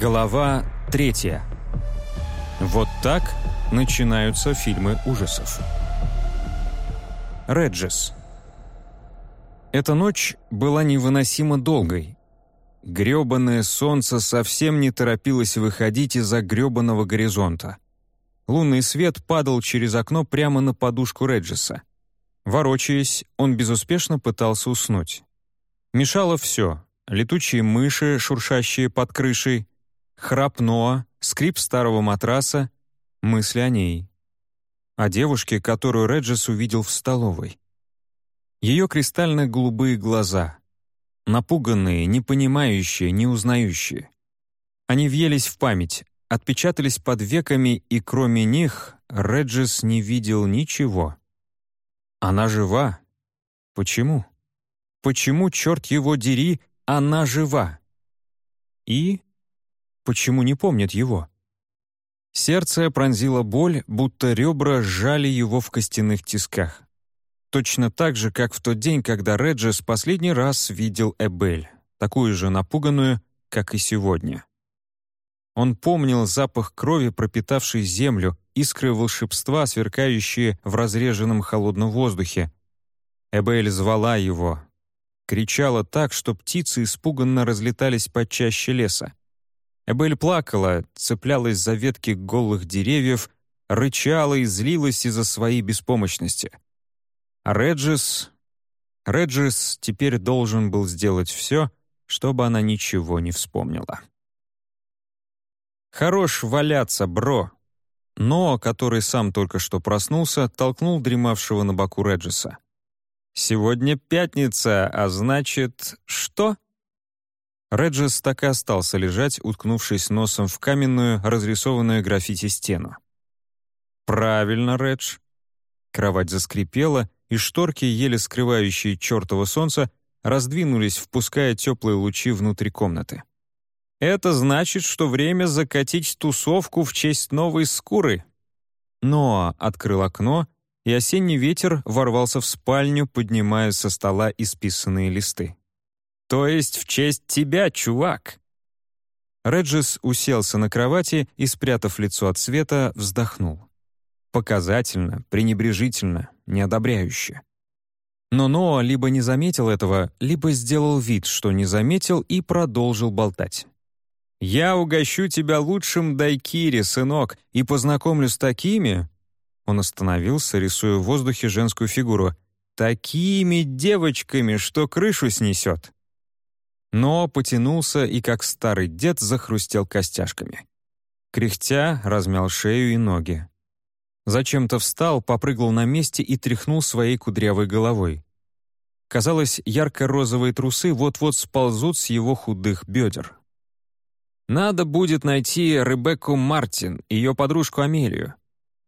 Глава третья. Вот так начинаются фильмы ужасов. Реджес. Эта ночь была невыносимо долгой. Грёбаное солнце совсем не торопилось выходить из-за грёбаного горизонта. Лунный свет падал через окно прямо на подушку Реджеса. Ворочаясь, он безуспешно пытался уснуть. Мешало все — летучие мыши, шуршащие под крышей, храп Ноа, скрип старого матраса, мысли о ней. О девушке, которую Реджес увидел в столовой. Ее кристально-голубые глаза. Напуганные, непонимающие, неузнающие. Они въелись в память, отпечатались под веками, и кроме них Реджес не видел ничего. Она жива. Почему? Почему, черт его дери, она жива? И Почему не помнит его? Сердце пронзило боль, будто ребра сжали его в костяных тисках. Точно так же, как в тот день, когда Реджес последний раз видел Эбель, такую же напуганную, как и сегодня. Он помнил запах крови, пропитавшей землю, искры волшебства, сверкающие в разреженном холодном воздухе. Эбель звала его. Кричала так, что птицы испуганно разлетались по чаще леса. Эбель плакала, цеплялась за ветки голых деревьев, рычала и злилась из-за своей беспомощности. А Реджис... Реджис теперь должен был сделать все, чтобы она ничего не вспомнила. «Хорош валяться, бро!» Но, который сам только что проснулся, толкнул дремавшего на боку Реджиса. «Сегодня пятница, а значит, что?» Реджес так и остался лежать, уткнувшись носом в каменную, разрисованную граффити стену. «Правильно, Редж». Кровать заскрипела, и шторки, еле скрывающие чертово солнце, раздвинулись, впуская теплые лучи внутрь комнаты. «Это значит, что время закатить тусовку в честь новой скуры». Ноа открыл окно, и осенний ветер ворвался в спальню, поднимая со стола исписанные листы. «То есть в честь тебя, чувак!» Реджис уселся на кровати и, спрятав лицо от света, вздохнул. Показательно, пренебрежительно, неодобряюще. Но Ноа либо не заметил этого, либо сделал вид, что не заметил, и продолжил болтать. «Я угощу тебя лучшим дайкири, сынок, и познакомлю с такими...» Он остановился, рисуя в воздухе женскую фигуру. «Такими девочками, что крышу снесет!» Но потянулся и, как старый дед, захрустел костяшками. Кряхтя размял шею и ноги. Зачем-то встал, попрыгал на месте и тряхнул своей кудрявой головой. Казалось, ярко-розовые трусы вот-вот сползут с его худых бедер. Надо будет найти Ребекку Мартин, ее подружку Амелию.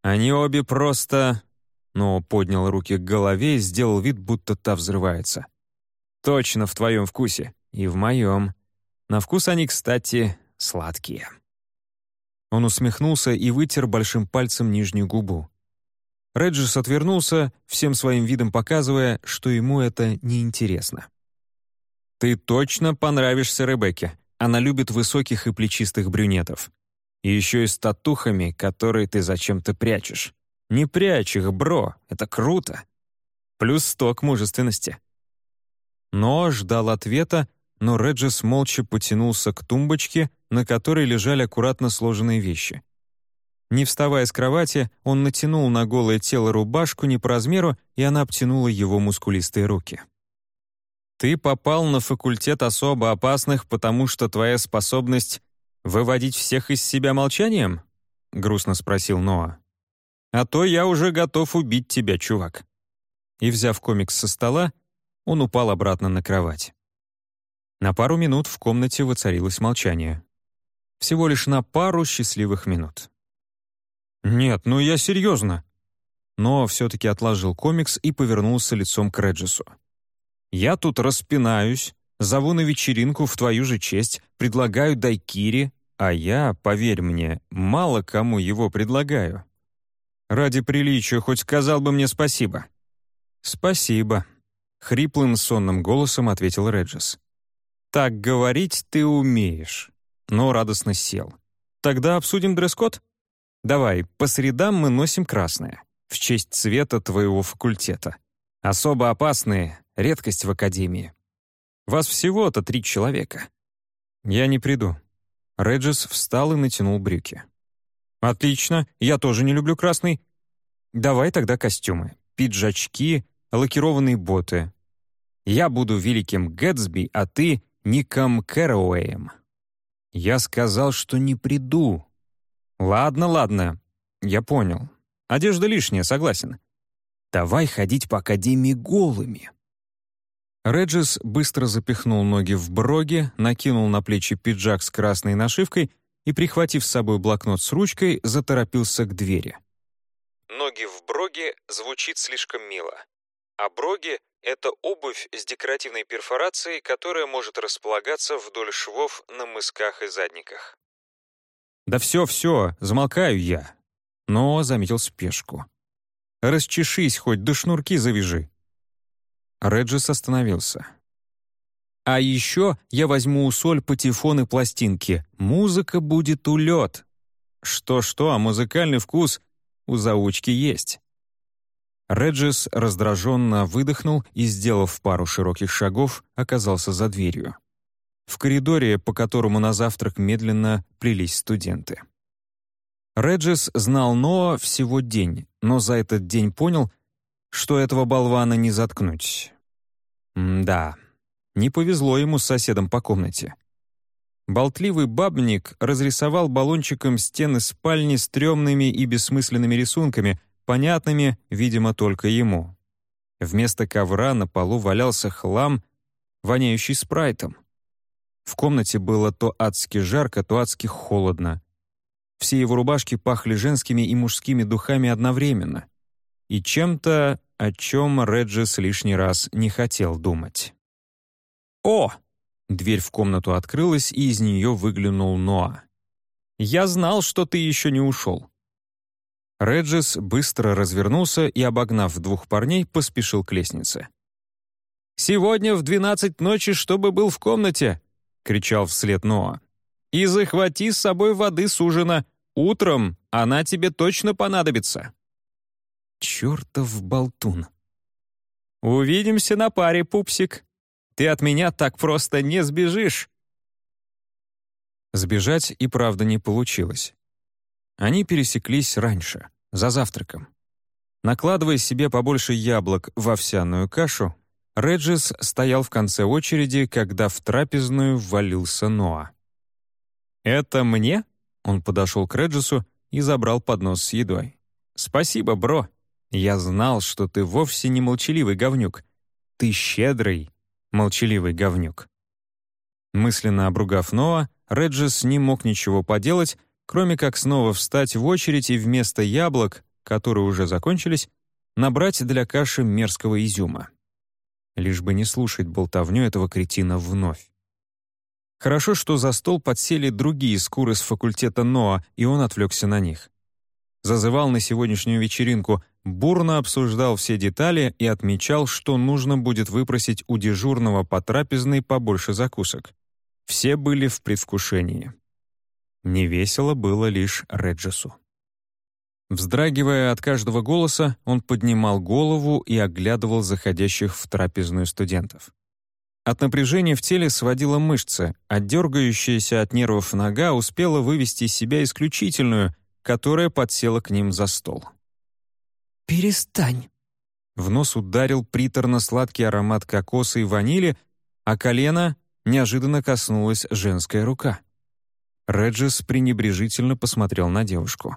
Они обе просто... Но поднял руки к голове и сделал вид, будто та взрывается. «Точно в твоем вкусе. И в моем. На вкус они, кстати, сладкие». Он усмехнулся и вытер большим пальцем нижнюю губу. Реджис отвернулся, всем своим видом показывая, что ему это неинтересно. «Ты точно понравишься Ребекке. Она любит высоких и плечистых брюнетов. И еще и с татухами, которые ты зачем-то прячешь. Не прячь их, бро, это круто. Плюс сто к мужественности». Но ждал ответа, но Реджес молча потянулся к тумбочке, на которой лежали аккуратно сложенные вещи. Не вставая с кровати, он натянул на голое тело рубашку не по размеру, и она обтянула его мускулистые руки. «Ты попал на факультет особо опасных, потому что твоя способность выводить всех из себя молчанием?» — грустно спросил Ноа. «А то я уже готов убить тебя, чувак». И, взяв комикс со стола, он упал обратно на кровать. На пару минут в комнате воцарилось молчание. Всего лишь на пару счастливых минут. «Нет, ну я серьезно!» Но все-таки отложил комикс и повернулся лицом к Реджису. «Я тут распинаюсь, зову на вечеринку в твою же честь, предлагаю дайкири, а я, поверь мне, мало кому его предлагаю. Ради приличия хоть сказал бы мне спасибо». «Спасибо», — хриплым сонным голосом ответил Реджис. Так говорить ты умеешь. но радостно сел. «Тогда обсудим дресс-код? Давай, по средам мы носим красное, в честь цвета твоего факультета. Особо опасные — редкость в академии. Вас всего-то три человека». «Я не приду». Реджис встал и натянул брюки. «Отлично, я тоже не люблю красный. Давай тогда костюмы, пиджачки, лакированные боты. Я буду великим Гэтсби, а ты — Ником Кэрроуэем». Я сказал, что не приду. Ладно, ладно, я понял. Одежда лишняя, согласен. Давай ходить по академии голыми. Реджис быстро запихнул ноги в броги, накинул на плечи пиджак с красной нашивкой и, прихватив с собой блокнот с ручкой, заторопился к двери. «Ноги в броге» звучит слишком мило. А броги — это обувь с декоративной перфорацией, которая может располагаться вдоль швов на мысках и задниках. «Да все, все, замолкаю я». Но заметил спешку. «Расчешись хоть, да шнурки завяжи». Реджис остановился. «А еще я возьму у Соль патефон и пластинки. Музыка будет улет». Что-что, а музыкальный вкус у заучки есть. Реджис раздраженно выдохнул и, сделав пару широких шагов, оказался за дверью. В коридоре, по которому на завтрак медленно плелись студенты. Реджис знал Ноа всего день, но за этот день понял, что этого болвана не заткнуть. Да, не повезло ему с соседом по комнате. Болтливый бабник разрисовал баллончиком стены спальни стрёмными и бессмысленными рисунками, понятными, видимо, только ему. Вместо ковра на полу валялся хлам, воняющий спрайтом. В комнате было то адски жарко, то адски холодно. Все его рубашки пахли женскими и мужскими духами одновременно. И чем-то, о чем Реджис лишний раз не хотел думать. «О!» Дверь в комнату открылась, и из нее выглянул Ноа. «Я знал, что ты еще не ушел». Реджис быстро развернулся и, обогнав двух парней, поспешил к лестнице. «Сегодня в двенадцать ночи, чтобы был в комнате!» — кричал вслед Ноа. «И захвати с собой воды с ужина. Утром она тебе точно понадобится». «Чертов болтун!» «Увидимся на паре, пупсик. Ты от меня так просто не сбежишь!» Сбежать и правда не получилось. Они пересеклись раньше, за завтраком. Накладывая себе побольше яблок в овсяную кашу, Реджис стоял в конце очереди, когда в трапезную ввалился Ноа. «Это мне?» — он подошел к Реджису и забрал поднос с едой. «Спасибо, бро. Я знал, что ты вовсе не молчаливый говнюк. Ты щедрый, молчаливый говнюк». Мысленно обругав Ноа, Реджис не мог ничего поделать, кроме как снова встать в очередь и вместо яблок, которые уже закончились, набрать для каши мерзкого изюма. Лишь бы не слушать болтовню этого кретина вновь. Хорошо, что за стол подсели другие скуры с факультета НОА, и он отвлекся на них. Зазывал на сегодняшнюю вечеринку, бурно обсуждал все детали и отмечал, что нужно будет выпросить у дежурного по трапезной побольше закусок. Все были в предвкушении. Невесело было лишь Реджесу. Вздрагивая от каждого голоса, он поднимал голову и оглядывал заходящих в трапезную студентов. От напряжения в теле сводила мышцы, а дергающаяся от нервов нога успела вывести из себя исключительную, которая подсела к ним за стол. «Перестань!» В нос ударил приторно-сладкий аромат кокоса и ванили, а колено неожиданно коснулась женская рука. Реджис пренебрежительно посмотрел на девушку.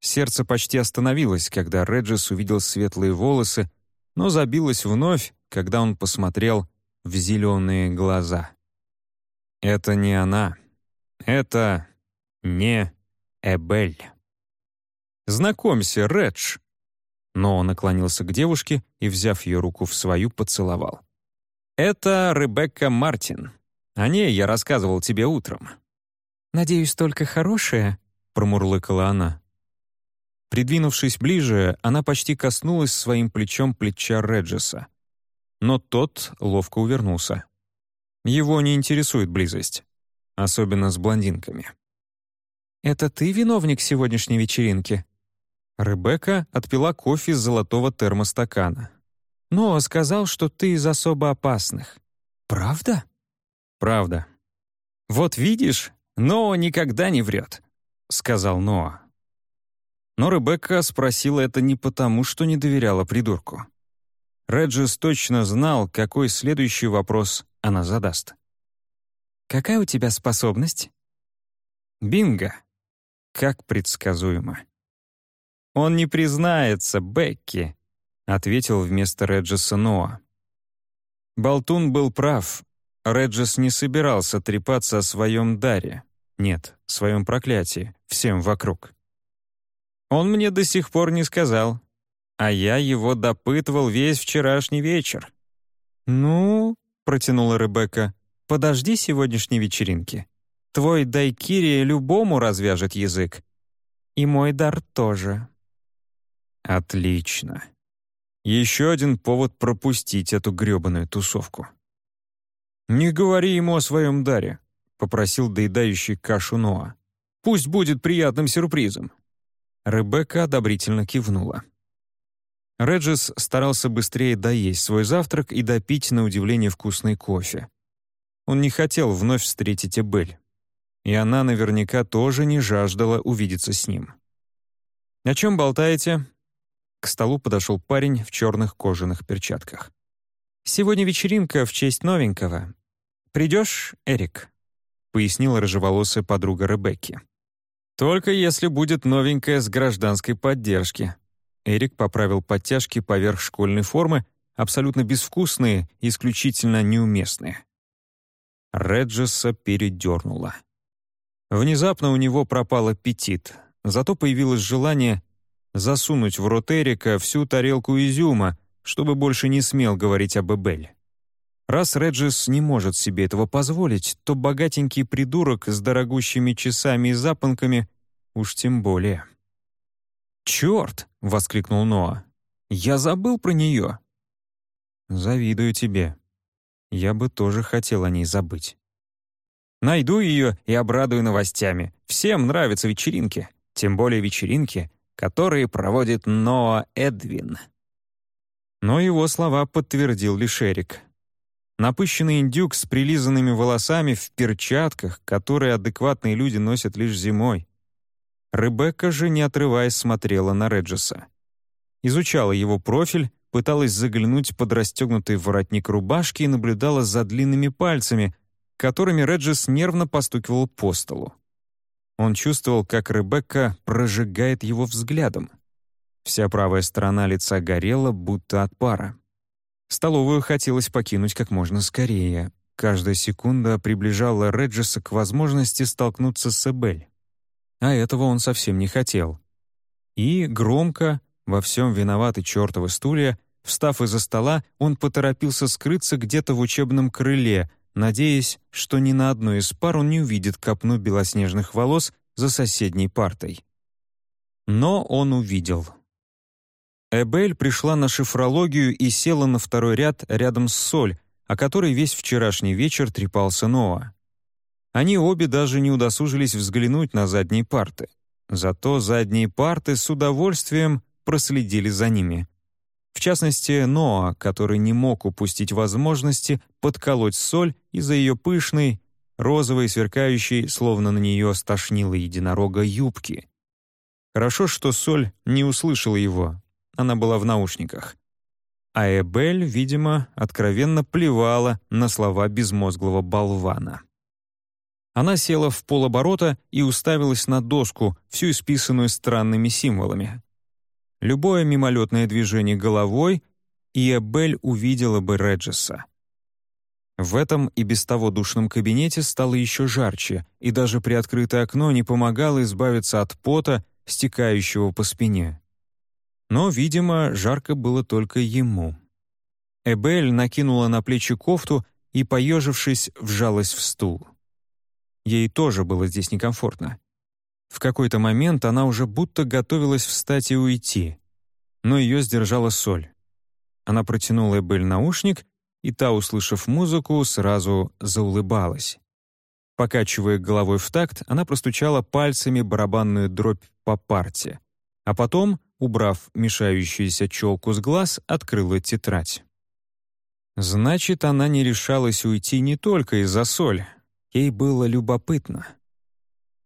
Сердце почти остановилось, когда Реджис увидел светлые волосы, но забилось вновь, когда он посмотрел в зеленые глаза. Это не она. Это не Эбель. «Знакомься, Редж!» Но он наклонился к девушке и, взяв ее руку в свою, поцеловал. «Это Ребекка Мартин. О ней я рассказывал тебе утром». «Надеюсь, только хорошее?» — промурлыкала она. Придвинувшись ближе, она почти коснулась своим плечом плеча Реджеса. Но тот ловко увернулся. Его не интересует близость. особенно с блондинками. «Это ты виновник сегодняшней вечеринки?» Ребекка отпила кофе из золотого термостакана. «Но сказал, что ты из особо опасных. Правда?» «Правда». «Вот видишь, Ноа никогда не врет», — сказал Ноа. Но Ребекка спросила это не потому, что не доверяла придурку. Реджис точно знал, какой следующий вопрос она задаст. «Какая у тебя способность?» «Бинго». Как предсказуемо. «Он не признается, Бекки», — ответил вместо Реджиса Ноа. Болтун был прав. Реджис не собирался трепаться о своем даре. Нет, своем проклятии, всем вокруг. Он мне до сих пор не сказал, а я его допытывал весь вчерашний вечер. «Ну», — протянула Ребекка, — «подожди сегодняшней вечеринки. Твой дайкири любому развяжет язык. И мой дар тоже». Отлично. Еще один повод пропустить эту грёбаную тусовку. «Не говори ему о своем даре», — попросил доедающий кашу Ноа. «Пусть будет приятным сюрпризом». Ребекка одобрительно кивнула. Реджис старался быстрее доесть свой завтрак и допить, на удивление, вкусный кофе. Он не хотел вновь встретить Эбель. И она наверняка тоже не жаждала увидеться с ним. «О чем болтаете?» К столу подошел парень в черных кожаных перчатках. «Сегодня вечеринка в честь новенького. Придешь, Эрик?» — пояснила рыжеволосая подруга Ребекки. «Только если будет новенькая с гражданской поддержки». Эрик поправил подтяжки поверх школьной формы, абсолютно безвкусные и исключительно неуместные. Реджеса передернула. Внезапно у него пропал аппетит, зато появилось желание засунуть в рот Эрика всю тарелку изюма, чтобы больше не смел говорить об Эбель. Раз Реджис не может себе этого позволить, то богатенький придурок с дорогущими часами и запонками уж тем более. «Черт!» — воскликнул Ноа. «Я забыл про нее!» «Завидую тебе. Я бы тоже хотел о ней забыть». «Найду ее и обрадую новостями. Всем нравятся вечеринки, тем более вечеринки, которые проводит Ноа Эдвин». Но его слова подтвердил лишь Эрик. Напыщенный индюк с прилизанными волосами в перчатках, которые адекватные люди носят лишь зимой. Ребекка же, не отрываясь, смотрела на Реджеса. Изучала его профиль, пыталась заглянуть под расстегнутый воротник рубашки и наблюдала за длинными пальцами, которыми Реджес нервно постукивал по столу. Он чувствовал, как Ребекка прожигает его взглядом. Вся правая сторона лица горела, будто от пара. Столовую хотелось покинуть как можно скорее. Каждая секунда приближала Реджеса к возможности столкнуться с Эбель. А этого он совсем не хотел. И громко, во всем виноваты чертовы стулья, встав из-за стола, он поторопился скрыться где-то в учебном крыле, надеясь, что ни на одной из пар он не увидит копну белоснежных волос за соседней партой. Но он увидел. Эбель пришла на шифрологию и села на второй ряд рядом с Соль, о которой весь вчерашний вечер трепался Ноа. Они обе даже не удосужились взглянуть на задние парты. Зато задние парты с удовольствием проследили за ними. В частности, Ноа, который не мог упустить возможности подколоть соль из-за ее пышной, розовой, сверкающей, словно на нее стошнила единорога юбки. Хорошо, что соль не услышала его, она была в наушниках. А Эбель, видимо, откровенно плевала на слова безмозглого болвана. Она села в полоборота и уставилась на доску, всю исписанную странными символами. Любое мимолетное движение головой, и Эбель увидела бы Реджеса. В этом и без того душном кабинете стало еще жарче, и даже приоткрытое окно не помогало избавиться от пота, стекающего по спине. Но, видимо, жарко было только ему. Эбель накинула на плечи кофту и, поежившись, вжалась в стул. Ей тоже было здесь некомфортно. В какой-то момент она уже будто готовилась встать и уйти, но ее сдержала соль. Она протянула Эбель наушник, и та, услышав музыку, сразу заулыбалась. Покачивая головой в такт, она простучала пальцами барабанную дробь по парте, а потом, убрав мешающуюся челку с глаз, открыла тетрадь. Значит, она не решалась уйти не только из-за соль. Ей было любопытно.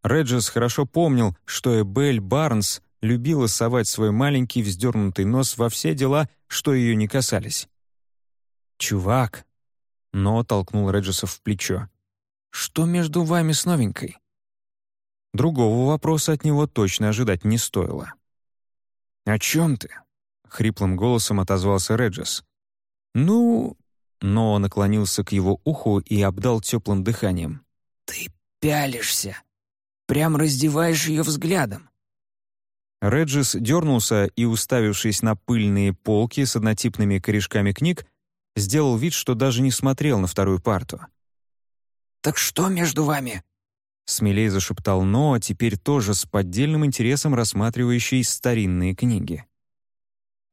Реджес хорошо помнил, что Эбель Барнс любила совать свой маленький вздернутый нос во все дела, что ее не касались. «Чувак!» — но толкнул Реджеса в плечо. «Что между вами с новенькой?» Другого вопроса от него точно ожидать не стоило. «О чем ты?» — хриплым голосом отозвался Реджес. «Ну...» Но наклонился к его уху и обдал теплым дыханием. «Ты пялишься. Прям раздеваешь ее взглядом». Реджис дернулся и, уставившись на пыльные полки с однотипными корешками книг, сделал вид, что даже не смотрел на вторую парту. «Так что между вами?» Смелей зашептал Ноа, теперь тоже с поддельным интересом рассматривающий старинные книги.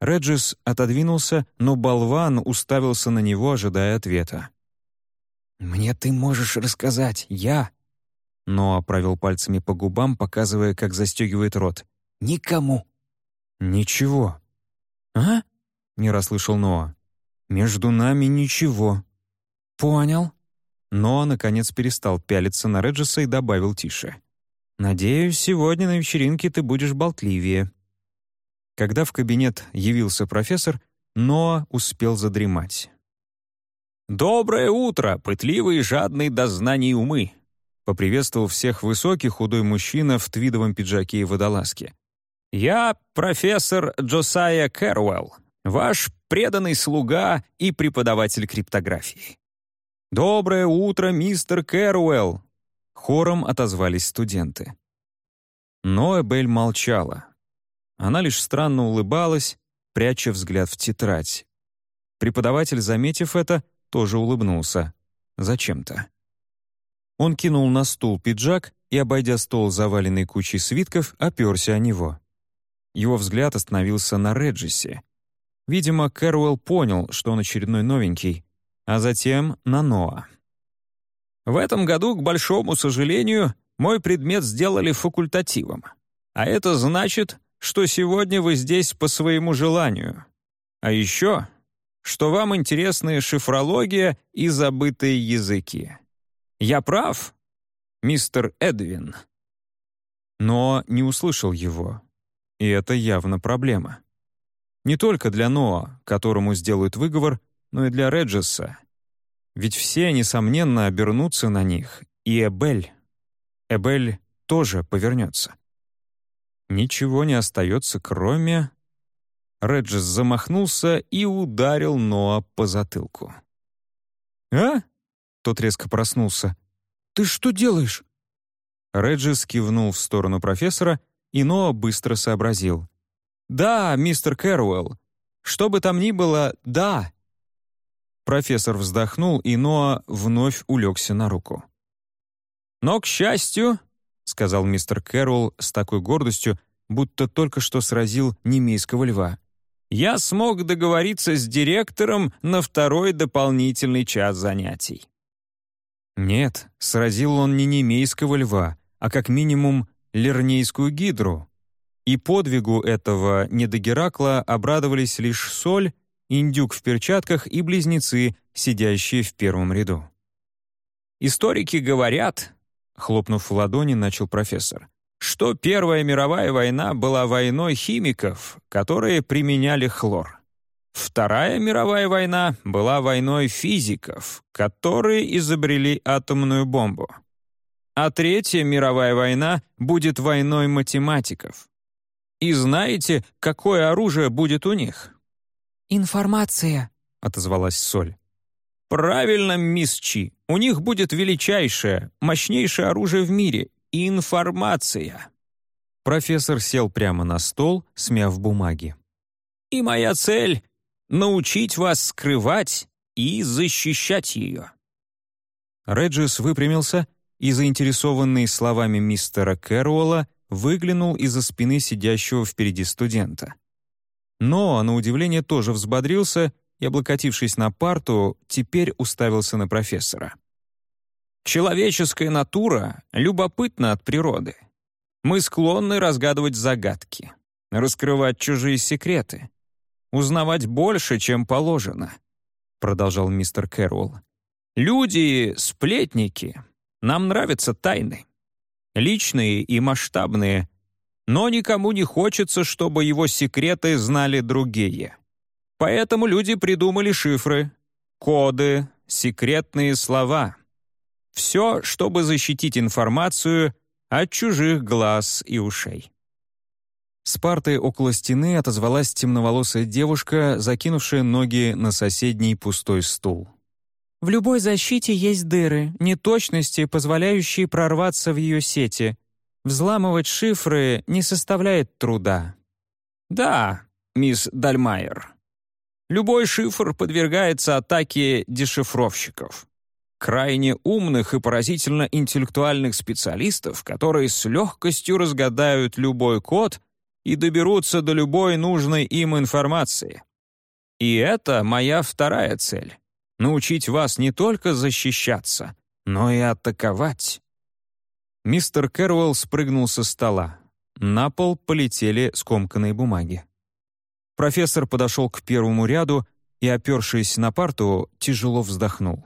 Реджис отодвинулся, но болван уставился на него, ожидая ответа. «Мне ты можешь рассказать, я...» Ноа провел пальцами по губам, показывая, как застегивает рот. «Никому». «Ничего». «А?» — не расслышал Ноа. «Между нами ничего». «Понял». Ноа, наконец, перестал пялиться на Реджиса и добавил тише. «Надеюсь, сегодня на вечеринке ты будешь болтливее». Когда в кабинет явился профессор, Ноа успел задремать. «Доброе утро, пытливые и жадные до знаний умы!» поприветствовал всех высокий худой мужчина в твидовом пиджаке и водолазке. «Я профессор Джосайя Кэруэлл, ваш преданный слуга и преподаватель криптографии». «Доброе утро, мистер Кэруэлл!» Хором отозвались студенты. Но Эбель молчала, она лишь странно улыбалась, пряча взгляд в тетрадь. Преподаватель, заметив это, тоже улыбнулся. Зачем-то. Он кинул на стул пиджак и, обойдя стол, заваленный кучей свитков, оперся о него. Его взгляд остановился на Реджисе. Видимо, Кэруэлл понял, что он очередной новенький, а затем на Ноа. «В этом году, к большому сожалению, мой предмет сделали факультативом. А это значит, что сегодня вы здесь по своему желанию. А еще, что вам интересны шифрология и забытые языки. Я прав, мистер Эдвин?» Но не услышал его. И это явно проблема. Не только для Ноа, которому сделают выговор, но и для Реджеса. Ведь все, несомненно, обернутся на них, и Эбель. Эбель тоже повернется. Ничего не остается, кроме... Реджес замахнулся и ударил Ноа по затылку. «А?» — тот резко проснулся. «Ты что делаешь?» Реджес кивнул в сторону профессора, и Ноа быстро сообразил. «Да, мистер Кэруэлл. Что бы там ни было, да!» Профессор вздохнул, и Ноа вновь улегся на руку. «Но, к счастью, — сказал мистер Кэрролл с такой гордостью, будто только что сразил немейского льва. «Я смог договориться с директором на второй дополнительный час занятий». Нет, сразил он не немейского льва, а как минимум лернейскую гидру. И подвигу этого недогеракла обрадовались лишь соль, индюк в перчатках и близнецы, сидящие в первом ряду. «Историки говорят», Хлопнув в ладони, начал профессор, что Первая мировая война была войной химиков, которые применяли хлор. Вторая мировая война была войной физиков, которые изобрели атомную бомбу. А Третья мировая война будет войной математиков. И знаете, какое оружие будет у них? «Информация», — отозвалась Соль. «Правильно, мисс Чи. У них будет величайшее, мощнейшее оружие в мире — информация». Профессор сел прямо на стол, смяв бумаги. «И моя цель — научить вас скрывать и защищать ее». Реджис выпрямился и, заинтересованный словами мистера Кэрролла, выглянул из-за спины сидящего впереди студента. Но, на удивление, тоже взбодрился и, облокотившись на парту, теперь уставился на профессора. Человеческая натура любопытна от природы. Мы склонны разгадывать загадки, раскрывать чужие секреты, узнавать больше, чем положено», — продолжал мистер Кэрролл. «Люди — сплетники. Нам нравятся тайны. Личные и масштабные. Но никому не хочется, чтобы его секреты знали другие. Поэтому люди придумали шифры, коды, секретные слова. Все, чтобы защитить информацию от чужих глаз и ушей. С парты около стены отозвалась темноволосая девушка, закинувшая ноги на соседний пустой стул. «В любой защите есть дыры, неточности, позволяющие прорваться в ее сети. Взламывать шифры не составляет труда». «Да, мисс Дальмайер. Любой шифр подвергается атаке дешифровщиков крайне умных и поразительно интеллектуальных специалистов, которые с легкостью разгадают любой код и доберутся до любой нужной им информации. И это моя вторая цель — научить вас не только защищаться, но и атаковать. Мистер Кэрролл спрыгнул со стола. На пол полетели скомканные бумаги. Профессор подошел к первому ряду и, опершись на парту, тяжело вздохнул.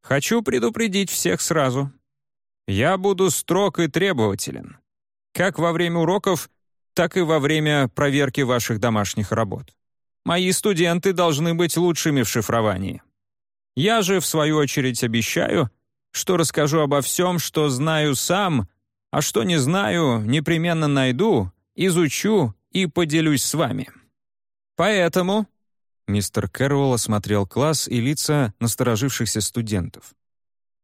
«Хочу предупредить всех сразу. Я буду строг и требователен. Как во время уроков, так и во время проверки ваших домашних работ. Мои студенты должны быть лучшими в шифровании. Я же, в свою очередь, обещаю, что расскажу обо всем, что знаю сам, а что не знаю, непременно найду, изучу и поделюсь с вами. Поэтому...» Мистер Кэрролл осмотрел класс и лица насторожившихся студентов.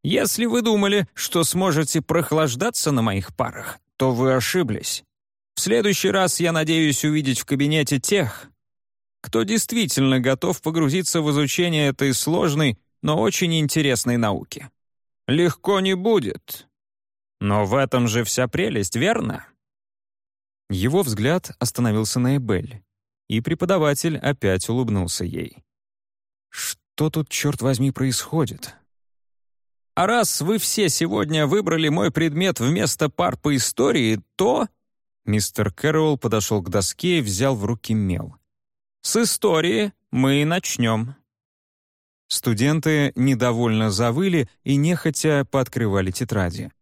«Если вы думали, что сможете прохлаждаться на моих парах, то вы ошиблись. В следующий раз я надеюсь увидеть в кабинете тех, кто действительно готов погрузиться в изучение этой сложной, но очень интересной науки. Легко не будет. Но в этом же вся прелесть, верно? Его взгляд остановился на Эбель, и преподаватель опять улыбнулся ей. «Что тут, черт возьми, происходит?» «А раз вы все сегодня выбрали мой предмет вместо пар по истории, то...» Мистер Кэрролл подошел к доске и взял в руки мел. «С истории мы начнем». Студенты недовольно завыли и нехотя пооткрывали тетради.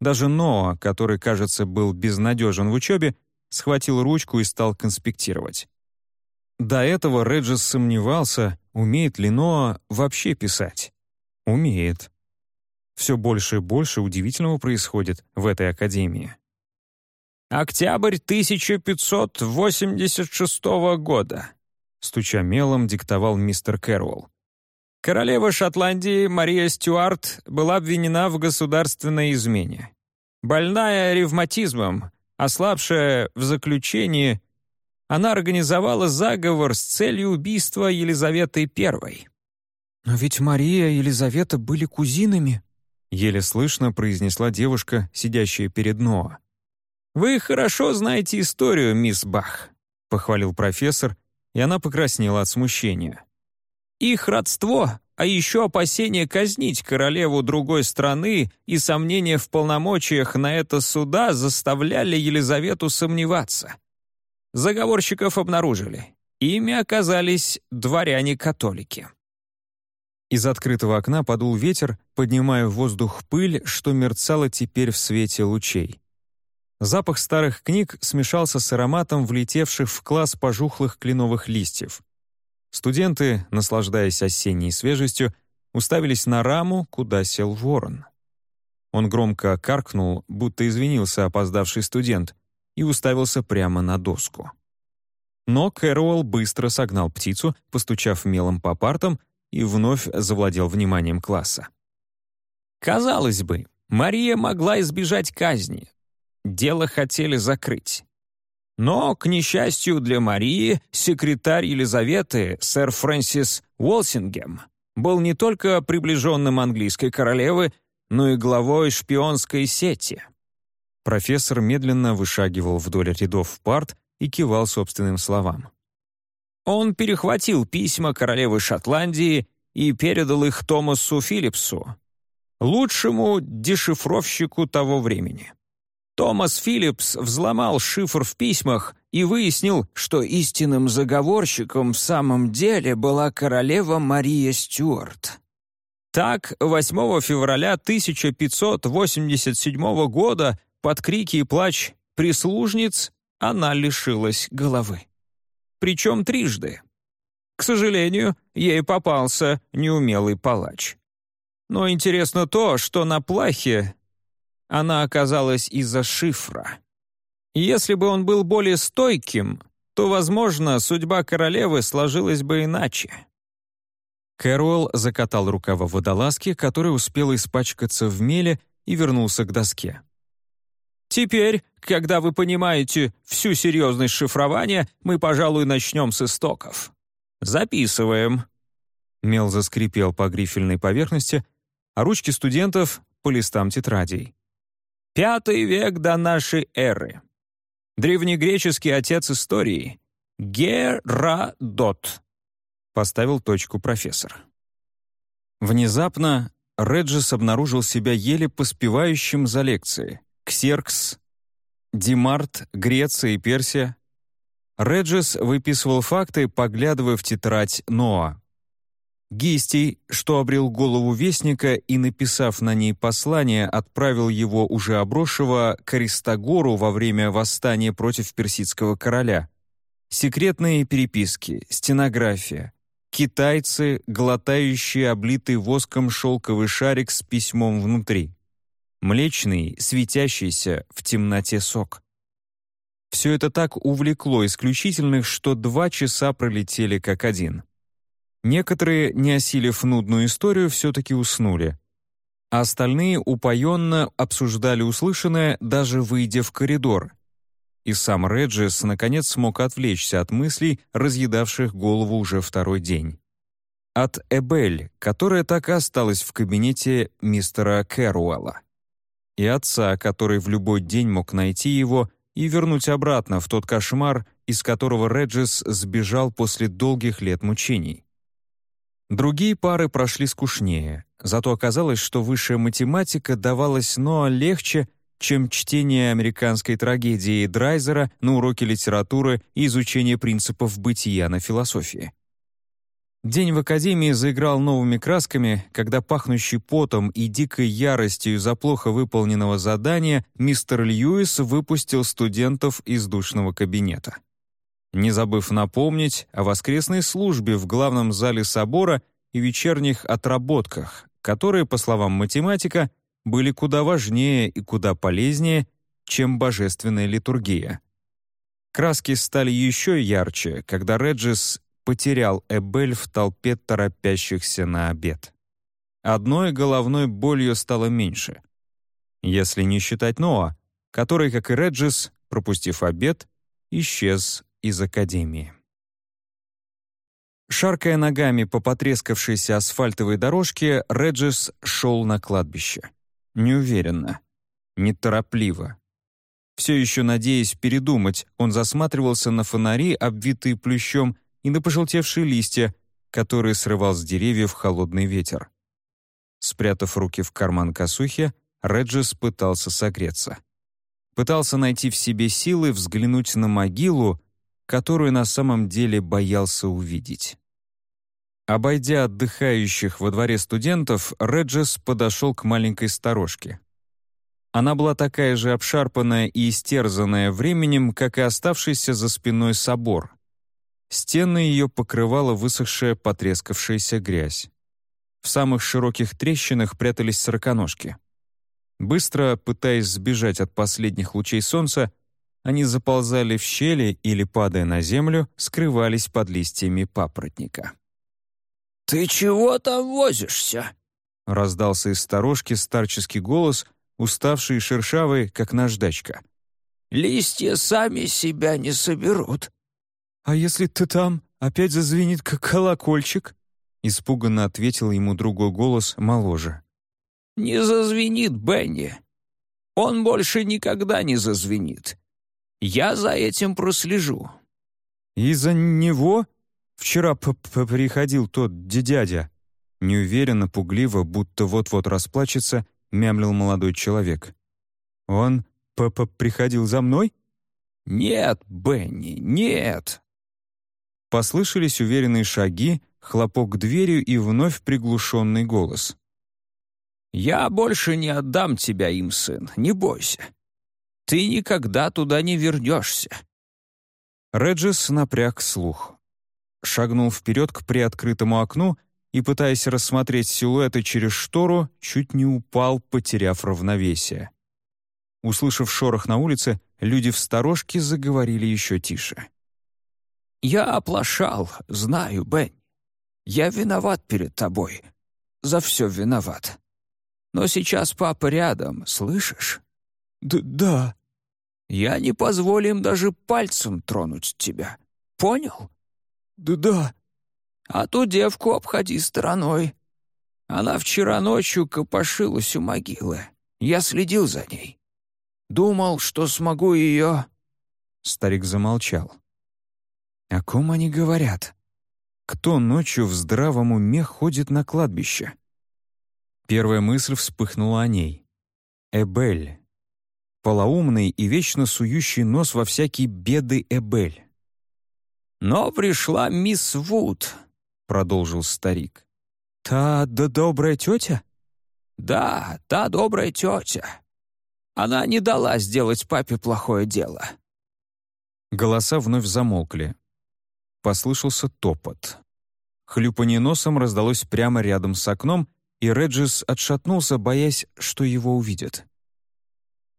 Даже Ноа, который, кажется, был безнадежен в учебе, схватил ручку и стал конспектировать. До этого Реджес сомневался, умеет ли Ноа вообще писать. Умеет. Все больше и больше удивительного происходит в этой академии. «Октябрь 1586 года», — стуча мелом, диктовал мистер Кэрролл. Королева Шотландии Мария Стюарт была обвинена в государственной измене. Больная ревматизмом, ослабшая в заключении, она организовала заговор с целью убийства Елизаветы I. «Но ведь Мария и Елизавета были кузинами», — еле слышно произнесла девушка, сидящая перед Ноа. «Вы хорошо знаете историю, мисс Бах», — похвалил профессор, и она покраснела от смущения. «Их родство, а еще опасение казнить королеву другой страны и сомнения в полномочиях на это суда заставляли Елизавету сомневаться. Заговорщиков обнаружили. Ими оказались дворяне-католики». Из открытого окна подул ветер, поднимая в воздух пыль, что мерцала теперь в свете лучей. Запах старых книг смешался с ароматом влетевших в класс пожухлых кленовых листьев. Студенты, наслаждаясь осенней свежестью, уставились на раму, куда сел ворон. Он громко каркнул, будто извинился опоздавший студент, и уставился прямо на доску. Но Кэрол быстро согнал птицу, постучав мелом по партам, и вновь завладел вниманием класса. Казалось бы, Мария могла избежать казни, дело хотели закрыть. Но, к несчастью для Марии, секретарь Елизаветы, сэр Фрэнсис Уолсингем, был не только приближенным английской королевы, но и главой шпионской сети. Профессор медленно вышагивал вдоль рядов парт и кивал собственным словам. Он перехватил письма королевы Шотландии и передал их Томасу Филлипсу. лучшему дешифровщику того времени. Томас Филлипс взломал шифр в письмах и выяснил, что истинным заговорщиком в самом деле была королева Мария Стюарт. Так, 8 февраля 1587 года под крики и плач прислужниц она лишилась головы. Причем трижды. К сожалению, ей попался неумелый палач. Но интересно то, что на плахе она оказалась из-за шифра. Если бы он был более стойким, то, возможно, судьба королевы сложилась бы иначе. Кэрол закатал рукава водолазки, который успел испачкаться в меле и вернулся к доске. «Теперь, когда вы понимаете всю серьезность шифрования, мы, пожалуй, начнем с истоков. Записываем». Мел заскрипел по грифельной поверхности, а ручки студентов — по листам тетрадей. Пятый век до нашей эры. Древнегреческий отец истории. Герадот. Поставил точку профессор. Внезапно Реджис обнаружил себя еле поспевающим за лекцией. Ксеркс, Димарт, Греция и Персия. Реджис выписывал факты, поглядывая в тетрадь Ноа. Гистий, что обрел голову Вестника и, написав на ней послание, отправил его уже обросшего к Аристагору во время восстания против персидского короля. Секретные переписки, стенография. Китайцы, глотающие облитый воском шелковый шарик с письмом внутри. Млечный, светящийся в темноте сок. Все это так увлекло исключительных, что два часа пролетели как один — Некоторые, не осилив нудную историю, все-таки уснули. А остальные упоенно обсуждали услышанное, даже выйдя в коридор. И сам Реджис наконец смог отвлечься от мыслей, разъедавших голову уже второй день. От Эбель, которая так и осталась в кабинете мистера Кэруэлла. И отца, который в любой день мог найти его и вернуть обратно в тот кошмар, из которого Реджис сбежал после долгих лет мучений. Другие пары прошли скучнее, зато оказалось, что высшая математика давалась Ноа легче, чем чтение американской трагедии Драйзера на уроке литературы и изучение принципов бытия на философии. День в академии заиграл новыми красками, когда пахнущий потом и дикой яростью за плохо выполненного задания мистер Льюис выпустил студентов из душного кабинета не забыв напомнить о воскресной службе в главном зале собора и вечерних отработках, которые, по словам математика, были куда важнее и куда полезнее, чем божественная литургия. Краски стали еще ярче, когда Реджис потерял Эбель в толпе торопящихся на обед. Одной головной болью стало меньше. Если не считать Ноа, который, как и Реджис, пропустив обед, исчез из академии. Шаркая ногами по потрескавшейся асфальтовой дорожке, Реджис шел на кладбище. Неуверенно, неторопливо. Все еще надеясь передумать, он засматривался на фонари, обвитые плющом, и на пожелтевшие листья, которые срывал с деревьев холодный ветер. Спрятав руки в карман косухи, Реджис пытался согреться. Пытался найти в себе силы взглянуть на могилу, которую на самом деле боялся увидеть. Обойдя отдыхающих во дворе студентов, Реджес подошел к маленькой сторожке. Она была такая же обшарпанная и истерзанная временем, как и оставшийся за спиной собор. Стены ее покрывала высохшая потрескавшаяся грязь. В самых широких трещинах прятались сороконожки. Быстро, пытаясь сбежать от последних лучей солнца, они заползали в щели или, падая на землю, скрывались под листьями папоротника. «Ты чего там возишься?» — раздался из сторожки старческий голос, уставший и шершавый, как наждачка. «Листья сами себя не соберут». «А если ты там опять зазвенит, как колокольчик?» — испуганно ответил ему другой голос моложе. «Не зазвенит, Бенни. Он больше никогда не зазвенит. Я за этим прослежу». «Из-за него? Вчера п -п приходил тот дядя». Неуверенно, пугливо, будто вот-вот расплачется, мямлил молодой человек. «Он п -п приходил за мной?» «Нет, Бенни, нет!» Послышались уверенные шаги, хлопок дверью и вновь приглушенный голос. «Я больше не отдам тебя им, сын, не бойся. Ты никогда туда не вернешься». Реджис напряг слух. Шагнул вперед к приоткрытому окну и, пытаясь рассмотреть силуэты через штору, чуть не упал, потеряв равновесие. Услышав шорох на улице, люди в сторожке заговорили еще тише. «Я оплошал, знаю, Бен. Я виноват перед тобой. За все виноват. Но сейчас папа рядом, слышишь?» Д «Да», я не позволю им даже пальцем тронуть тебя. Понял? Да-да. А ту девку обходи стороной. Она вчера ночью копошилась у могилы. Я следил за ней. Думал, что смогу ее...» Старик замолчал. «О ком они говорят? Кто ночью в здравом уме ходит на кладбище?» Первая мысль вспыхнула о ней. Эбель, полоумный и вечно сующий нос во всякие беды Эбель. «Но пришла мисс Вуд», — продолжил старик. «Та да добрая тетя?» «Да, та добрая тетя. Она не дала сделать папе плохое дело». Голоса вновь замолкли. Послышался топот. Хлюпанье носом раздалось прямо рядом с окном, и Реджис отшатнулся, боясь, что его увидят.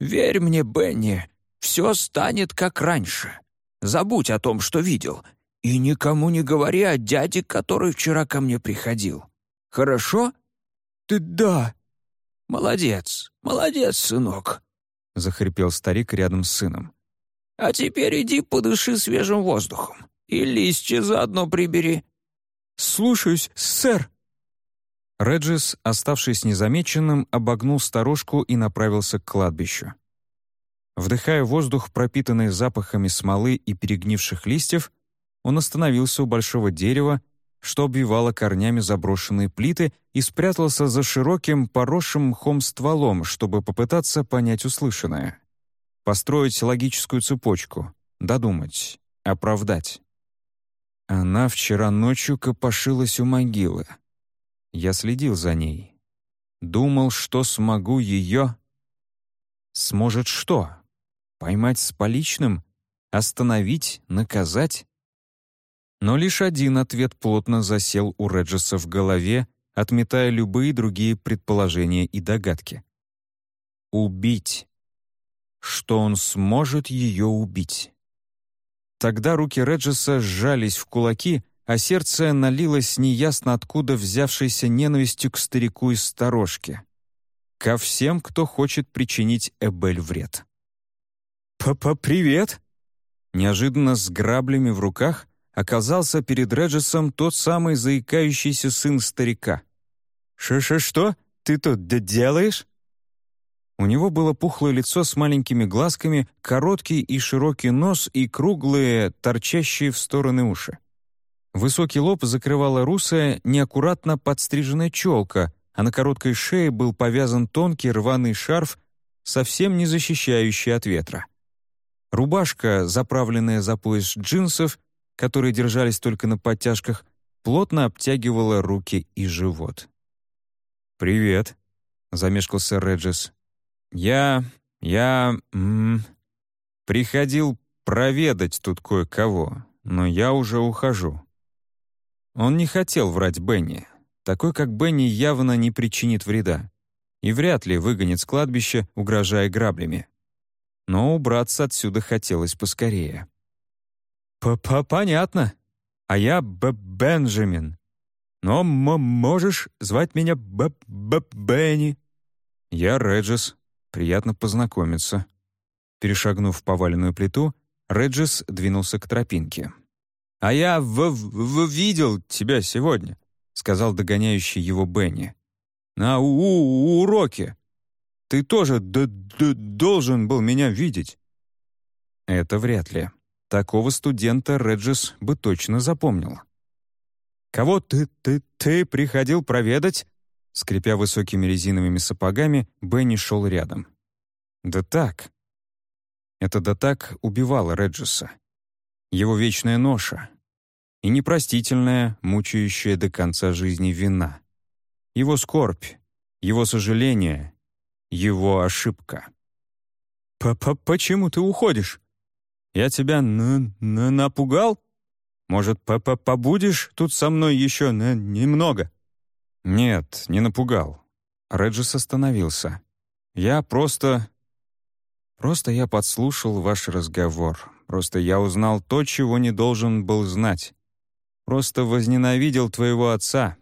«Верь мне, Бенни, все станет как раньше. Забудь о том, что видел, и никому не говори о дяде, который вчера ко мне приходил. Хорошо?» «Ты да». «Молодец, молодец, сынок», — захрипел старик рядом с сыном. «А теперь иди подыши свежим воздухом и листья заодно прибери». «Слушаюсь, сэр», Реджис, оставшись незамеченным, обогнул сторожку и направился к кладбищу. Вдыхая воздух, пропитанный запахами смолы и перегнивших листьев, он остановился у большого дерева, что обвивало корнями заброшенные плиты, и спрятался за широким, поросшим мхом стволом, чтобы попытаться понять услышанное. Построить логическую цепочку, додумать, оправдать. Она вчера ночью копошилась у могилы. Я следил за ней. Думал, что смогу ее... Сможет что? Поймать с поличным? Остановить? Наказать? Но лишь один ответ плотно засел у Реджеса в голове, отметая любые другие предположения и догадки. Убить. Что он сможет ее убить. Тогда руки Реджеса сжались в кулаки, а сердце налилось неясно откуда взявшейся ненавистью к старику из сторожки. Ко всем, кто хочет причинить Эбель вред. «Папа, привет!» Неожиданно с граблями в руках оказался перед Реджесом тот самый заикающийся сын старика. «Ш-ш-что? Ты тут делаешь?» У него было пухлое лицо с маленькими глазками, короткий и широкий нос и круглые, торчащие в стороны уши. Высокий лоб закрывала русая, неаккуратно подстриженная челка, а на короткой шее был повязан тонкий рваный шарф, совсем не защищающий от ветра. Рубашка, заправленная за пояс джинсов, которые держались только на подтяжках, плотно обтягивала руки и живот. «Привет», — замешкался Реджес. «Я... я... М -м, приходил проведать тут кое-кого, но я уже ухожу». Он не хотел врать Бенни. Такой, как Бенни, явно не причинит вреда. И вряд ли выгонит с кладбища, угрожая граблями. Но убраться отсюда хотелось поскорее. П -п «Понятно. А я Б Бенджамин. Но можешь звать меня Б Б Бенни». «Я Реджис. Приятно познакомиться». Перешагнув поваленную плиту, Реджис двинулся к тропинке. «А я в в видел тебя сегодня», — сказал догоняющий его Бенни. «На у у уроке. Ты тоже д д должен был меня видеть». Это вряд ли. Такого студента Реджис бы точно запомнил. «Кого ты, ты, ты приходил проведать?» Скрипя высокими резиновыми сапогами, Бенни шел рядом. «Да так». Это «да так» убивало Реджеса. Его вечная ноша. И непростительная, мучающая до конца жизни вина. Его скорбь, его сожаление, его ошибка. П -п «Почему ты уходишь? Я тебя н -н напугал? Может, п -п побудешь тут со мной еще немного?» «Нет, не напугал». Реджис остановился. «Я просто...» «Просто я подслушал ваш разговор. Просто я узнал то, чего не должен был знать. Просто возненавидел твоего отца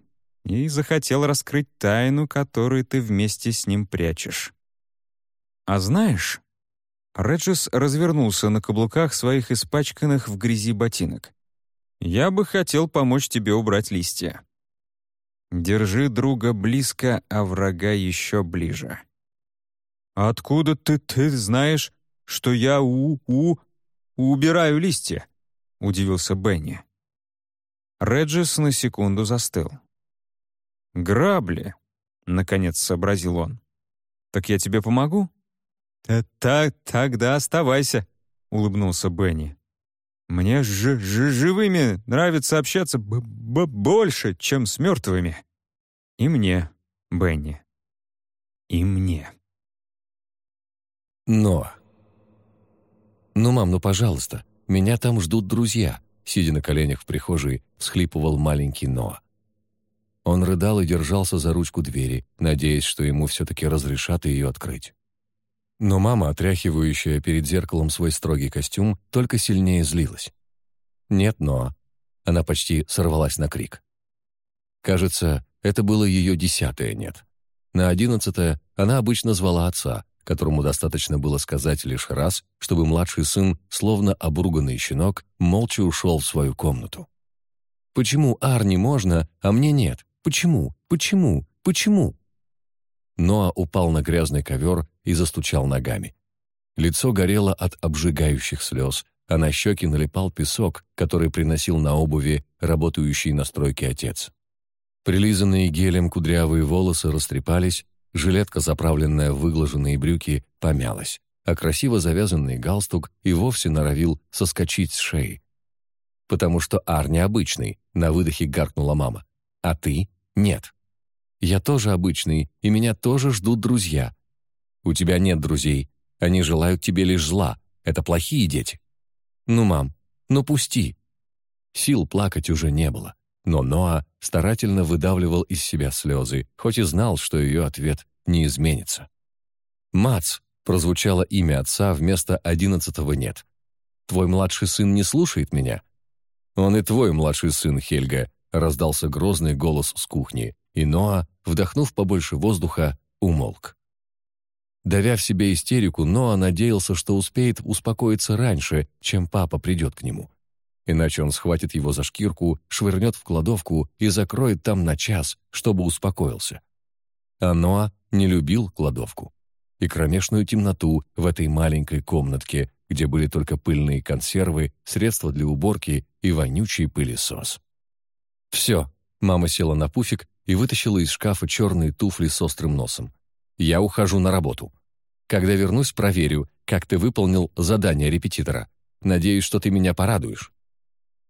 и захотел раскрыть тайну, которую ты вместе с ним прячешь. А знаешь...» Реджис развернулся на каблуках своих испачканных в грязи ботинок. «Я бы хотел помочь тебе убрать листья. Держи друга близко, а врага еще ближе». «Откуда ты, ты знаешь, что я у-у убираю листья?» — удивился Бенни. Реджис на секунду застыл. «Грабли», — наконец сообразил он. «Так я тебе помогу?» «Так, тогда оставайся», — улыбнулся Бенни. «Мне ж -ж живыми нравится общаться б -б больше, чем с мертвыми». «И мне, Бенни. И мне». Но. «Ну, мам, ну, пожалуйста, меня там ждут друзья», сидя на коленях в прихожей, всхлипывал маленький Ноа. Он рыдал и держался за ручку двери, надеясь, что ему все-таки разрешат ее открыть. Но мама, отряхивающая перед зеркалом свой строгий костюм, только сильнее злилась. «Нет, Ноа». Она почти сорвалась на крик. Кажется, это было ее десятое «нет». На одиннадцатое она обычно звала отца, которому достаточно было сказать лишь раз, чтобы младший сын, словно обруганный щенок, молча ушел в свою комнату. «Почему Арни можно, а мне нет? Почему? Почему? Почему?» Ноа упал на грязный ковер и застучал ногами. Лицо горело от обжигающих слез, а на щеки налипал песок, который приносил на обуви работающий на стройке отец. Прилизанные гелем кудрявые волосы растрепались, жилетка, заправленная в выглаженные брюки, помялась, а красиво завязанный галстук и вовсе норовил соскочить с шеи. «Потому что Ар необычный», — на выдохе гаркнула мама. «А ты — нет». Я тоже обычный, и меня тоже ждут друзья. У тебя нет друзей. Они желают тебе лишь зла. Это плохие дети. Ну, мам, ну пусти. Сил плакать уже не было. Но Ноа старательно выдавливал из себя слезы, хоть и знал, что ее ответ не изменится. «Мац», — прозвучало имя отца вместо одиннадцатого «нет». «Твой младший сын не слушает меня?» «Он и твой младший сын, Хельга», — раздался грозный голос с кухни и Ноа, вдохнув побольше воздуха, умолк. Давя в себе истерику, Ноа надеялся, что успеет успокоиться раньше, чем папа придет к нему. Иначе он схватит его за шкирку, швырнет в кладовку и закроет там на час, чтобы успокоился. А Ноа не любил кладовку и кромешную темноту в этой маленькой комнатке, где были только пыльные консервы, средства для уборки и вонючий пылесос. «Все», — мама села на пуфик и вытащила из шкафа черные туфли с острым носом. «Я ухожу на работу. Когда вернусь, проверю, как ты выполнил задание репетитора. Надеюсь, что ты меня порадуешь».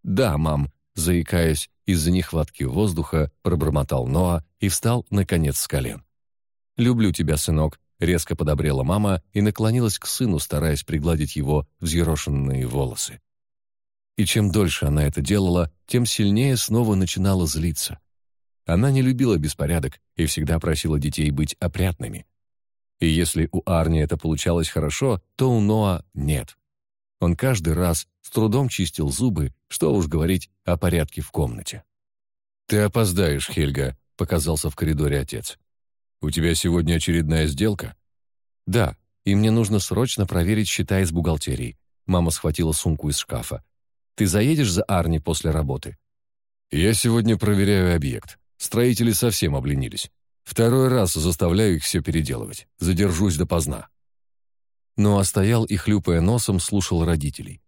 «Да, мам», — заикаясь из-за нехватки воздуха, пробормотал Ноа и встал, наконец, с колен. «Люблю тебя, сынок», — резко подобрела мама и наклонилась к сыну, стараясь пригладить его взъерошенные волосы. И чем дольше она это делала, тем сильнее снова начинала злиться. Она не любила беспорядок и всегда просила детей быть опрятными. И если у Арни это получалось хорошо, то у Ноа нет. Он каждый раз с трудом чистил зубы, что уж говорить о порядке в комнате. «Ты опоздаешь, Хельга», — показался в коридоре отец. «У тебя сегодня очередная сделка?» «Да, и мне нужно срочно проверить счета из бухгалтерии». Мама схватила сумку из шкафа. «Ты заедешь за Арни после работы?» «Я сегодня проверяю объект. Строители совсем обленились. Второй раз заставляю их все переделывать. Задержусь допоздна. Но стоял и, хлюпая носом, слушал родителей.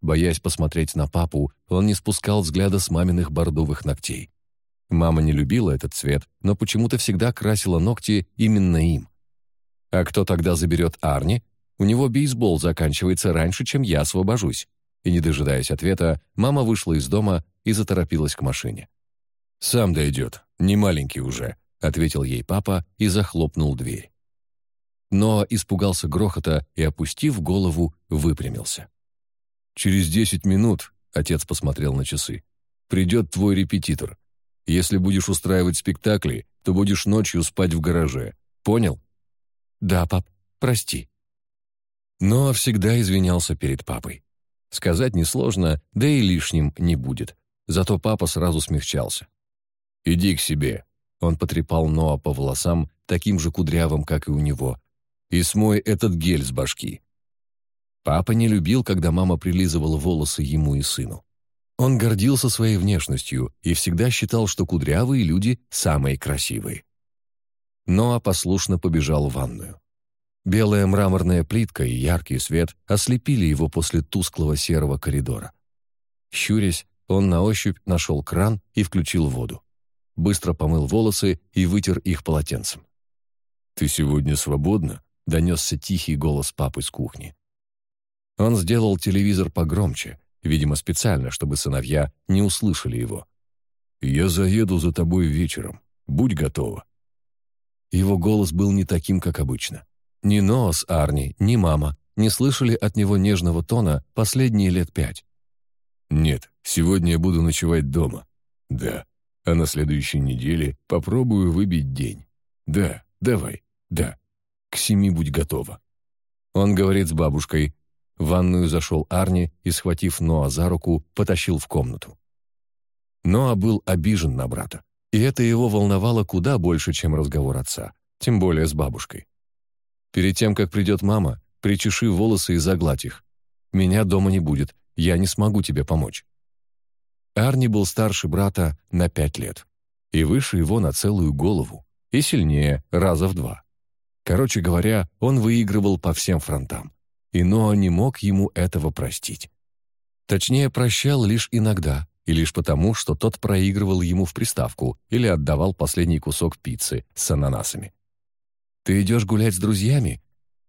Боясь посмотреть на папу, он не спускал взгляда с маминых бордовых ногтей. Мама не любила этот цвет, но почему-то всегда красила ногти именно им. А кто тогда заберет Арни? У него бейсбол заканчивается раньше, чем я освобожусь. И не дожидаясь ответа, мама вышла из дома и заторопилась к машине. «Сам дойдет, не маленький уже», — ответил ей папа и захлопнул дверь. Но испугался грохота и, опустив голову, выпрямился. «Через десять минут», — отец посмотрел на часы, — «придет твой репетитор. Если будешь устраивать спектакли, то будешь ночью спать в гараже. Понял?» «Да, пап, прости». Но всегда извинялся перед папой. Сказать несложно, да и лишним не будет. Зато папа сразу смягчался. «Иди к себе», — он потрепал Ноа по волосам, таким же кудрявым, как и у него, «и смой этот гель с башки». Папа не любил, когда мама прилизывала волосы ему и сыну. Он гордился своей внешностью и всегда считал, что кудрявые люди самые красивые. Ноа послушно побежал в ванную. Белая мраморная плитка и яркий свет ослепили его после тусклого серого коридора. Щурясь, он на ощупь нашел кран и включил воду. Быстро помыл волосы и вытер их полотенцем. «Ты сегодня свободна?» — донесся тихий голос папы с кухни. Он сделал телевизор погромче, видимо, специально, чтобы сыновья не услышали его. «Я заеду за тобой вечером. Будь готова». Его голос был не таким, как обычно. Ни Ноас Арни, ни мама не слышали от него нежного тона последние лет пять. «Нет, сегодня я буду ночевать дома. Да. А на следующей неделе попробую выбить день. Да, давай, да. К семи будь готова». Он говорит с бабушкой. В ванную зашел Арни и, схватив Ноа за руку, потащил в комнату. Ноа был обижен на брата, и это его волновало куда больше, чем разговор отца, тем более с бабушкой. Перед тем, как придет мама, причеши волосы и загладь их. Меня дома не будет, я не смогу тебе помочь». Арни был старше брата на пять лет. И выше его на целую голову. И сильнее, раза в два. Короче говоря, он выигрывал по всем фронтам. И Ноа не мог ему этого простить. Точнее, прощал лишь иногда, и лишь потому, что тот проигрывал ему в приставку или отдавал последний кусок пиццы с ананасами. «Ты идешь гулять с друзьями?»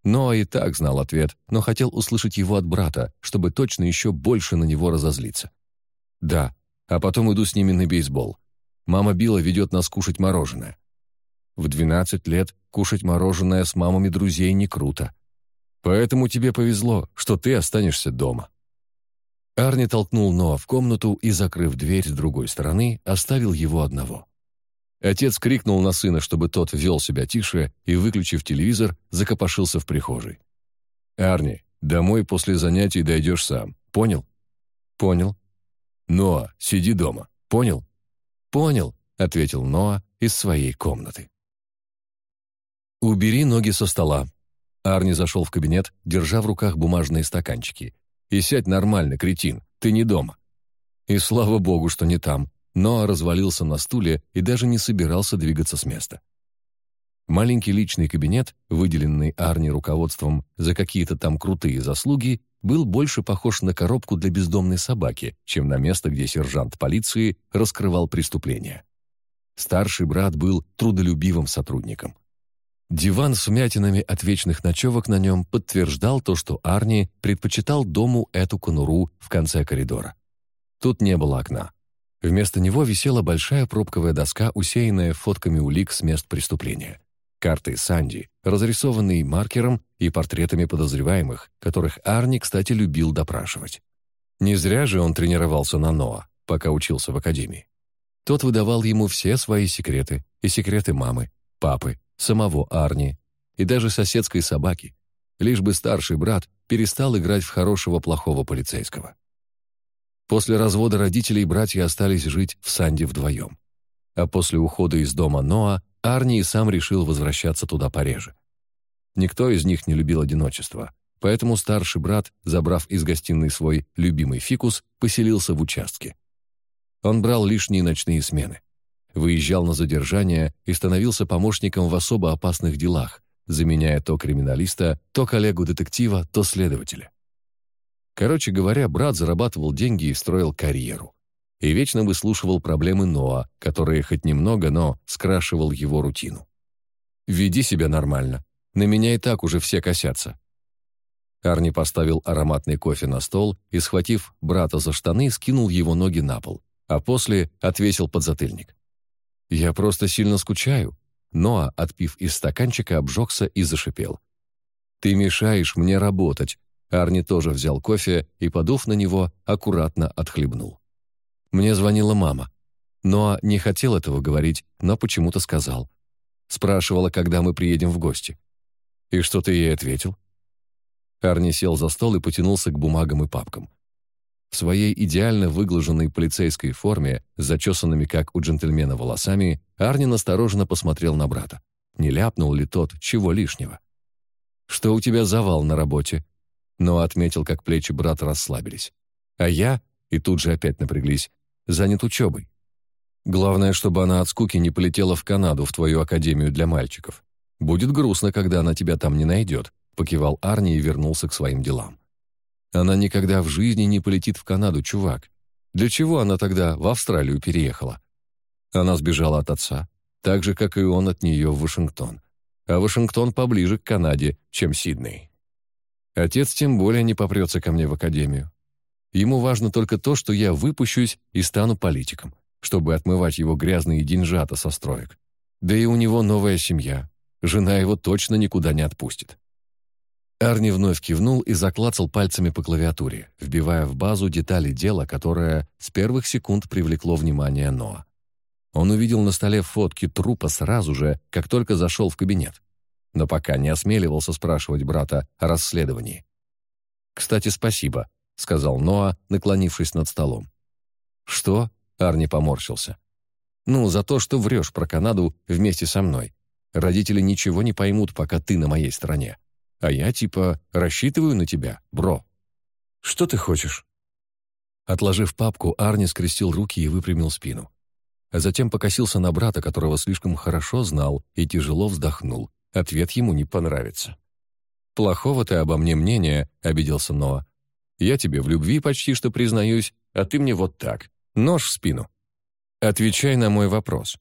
Ноа и так знал ответ, но хотел услышать его от брата, чтобы точно еще больше на него разозлиться. «Да, а потом иду с ними на бейсбол. Мама Билла ведет нас кушать мороженое. В 12 лет кушать мороженое с мамами друзей не круто. Поэтому тебе повезло, что ты останешься дома». Арни толкнул Ноа в комнату и, закрыв дверь с другой стороны, оставил его одного. Отец крикнул на сына, чтобы тот вел себя тише, и, выключив телевизор, закопошился в прихожей. «Арни, домой после занятий дойдешь сам. Понял?» «Понял». «Ноа, сиди дома. Понял?» «Понял», — ответил Ноа из своей комнаты. «Убери ноги со стола». Арни зашел в кабинет, держа в руках бумажные стаканчики. «И сядь нормально, кретин, ты не дома». И слава богу, что не там, но развалился на стуле и даже не собирался двигаться с места. Маленький личный кабинет, выделенный Арни руководством за какие-то там крутые заслуги, был больше похож на коробку для бездомной собаки, чем на место, где сержант полиции раскрывал преступления. Старший брат был трудолюбивым сотрудником. Диван с вмятинами от вечных ночевок на нем подтверждал то, что Арни предпочитал дому эту конуру в конце коридора. Тут не было окна. Вместо него висела большая пробковая доска, усеянная фотками улик с мест преступления. Карты Санди, разрисованные маркером и портретами подозреваемых, которых Арни, кстати, любил допрашивать. Не зря же он тренировался на Ноа, пока учился в академии. Тот выдавал ему все свои секреты, и секреты мамы, папы, самого Арни, и даже соседской собаки, лишь бы старший брат перестал играть в хорошего-плохого полицейского. После развода родителей братья остались жить в Санде вдвоем. А после ухода из дома Ноа Арни и сам решил возвращаться туда пореже. Никто из них не любил одиночество, поэтому старший брат, забрав из гостиной свой любимый фикус, поселился в участке. Он брал лишние ночные смены, выезжал на задержание и становился помощником в особо опасных делах, заменяя то криминалиста, то коллегу-детектива, то следователя. Короче говоря, брат зарабатывал деньги и строил карьеру. И вечно выслушивал проблемы Ноа, которые хоть немного, но скрашивал его рутину. «Веди себя нормально. На меня и так уже все косятся». Арни поставил ароматный кофе на стол и, схватив брата за штаны, скинул его ноги на пол, а после отвесил подзатыльник. «Я просто сильно скучаю». Ноа, отпив из стаканчика, обжегся и зашипел. «Ты мешаешь мне работать». Арни тоже взял кофе и, подув на него, аккуратно отхлебнул. Мне звонила мама. Ноа не хотел этого говорить, но почему-то сказал. Спрашивала, когда мы приедем в гости. «И что ты ей ответил?» Арни сел за стол и потянулся к бумагам и папкам. В своей идеально выглаженной полицейской форме, с зачесанными, как у джентльмена, волосами, Арни настороженно посмотрел на брата. Не ляпнул ли тот чего лишнего? «Что у тебя завал на работе?» Но отметил, как плечи брата расслабились. «А я...» И тут же опять напряглись. «Занят учебой. Главное, чтобы она от скуки не полетела в Канаду, в твою академию для мальчиков. Будет грустно, когда она тебя там не найдет», покивал Арни и вернулся к своим делам. Она никогда в жизни не полетит в Канаду, чувак. Для чего она тогда в Австралию переехала? Она сбежала от отца, так же, как и он от нее в Вашингтон. А Вашингтон поближе к Канаде, чем Сидней. Отец тем более не попрется ко мне в академию. Ему важно только то, что я выпущусь и стану политиком, чтобы отмывать его грязные деньжата со строек. Да и у него новая семья. Жена его точно никуда не отпустит. Арни вновь кивнул и заклацал пальцами по клавиатуре, вбивая в базу детали дела, которое с первых секунд привлекло внимание Ноа. Он увидел на столе фотки трупа сразу же, как только зашел в кабинет. Но пока не осмеливался спрашивать брата о расследовании. «Кстати, спасибо», — сказал Ноа, наклонившись над столом. «Что?» — Арни поморщился. «Ну, за то, что врешь про Канаду вместе со мной. Родители ничего не поймут, пока ты на моей стороне. А я типа рассчитываю на тебя, бро. Что ты хочешь?» Отложив папку, Арни скрестил руки и выпрямил спину. А затем покосился на брата, которого слишком хорошо знал, и тяжело вздохнул. Ответ ему не понравится. «Плохого ты обо мне мнения», — обиделся Ноа. «Я тебе в любви почти что признаюсь, а ты мне вот так. Нож в спину. Отвечай на мой вопрос».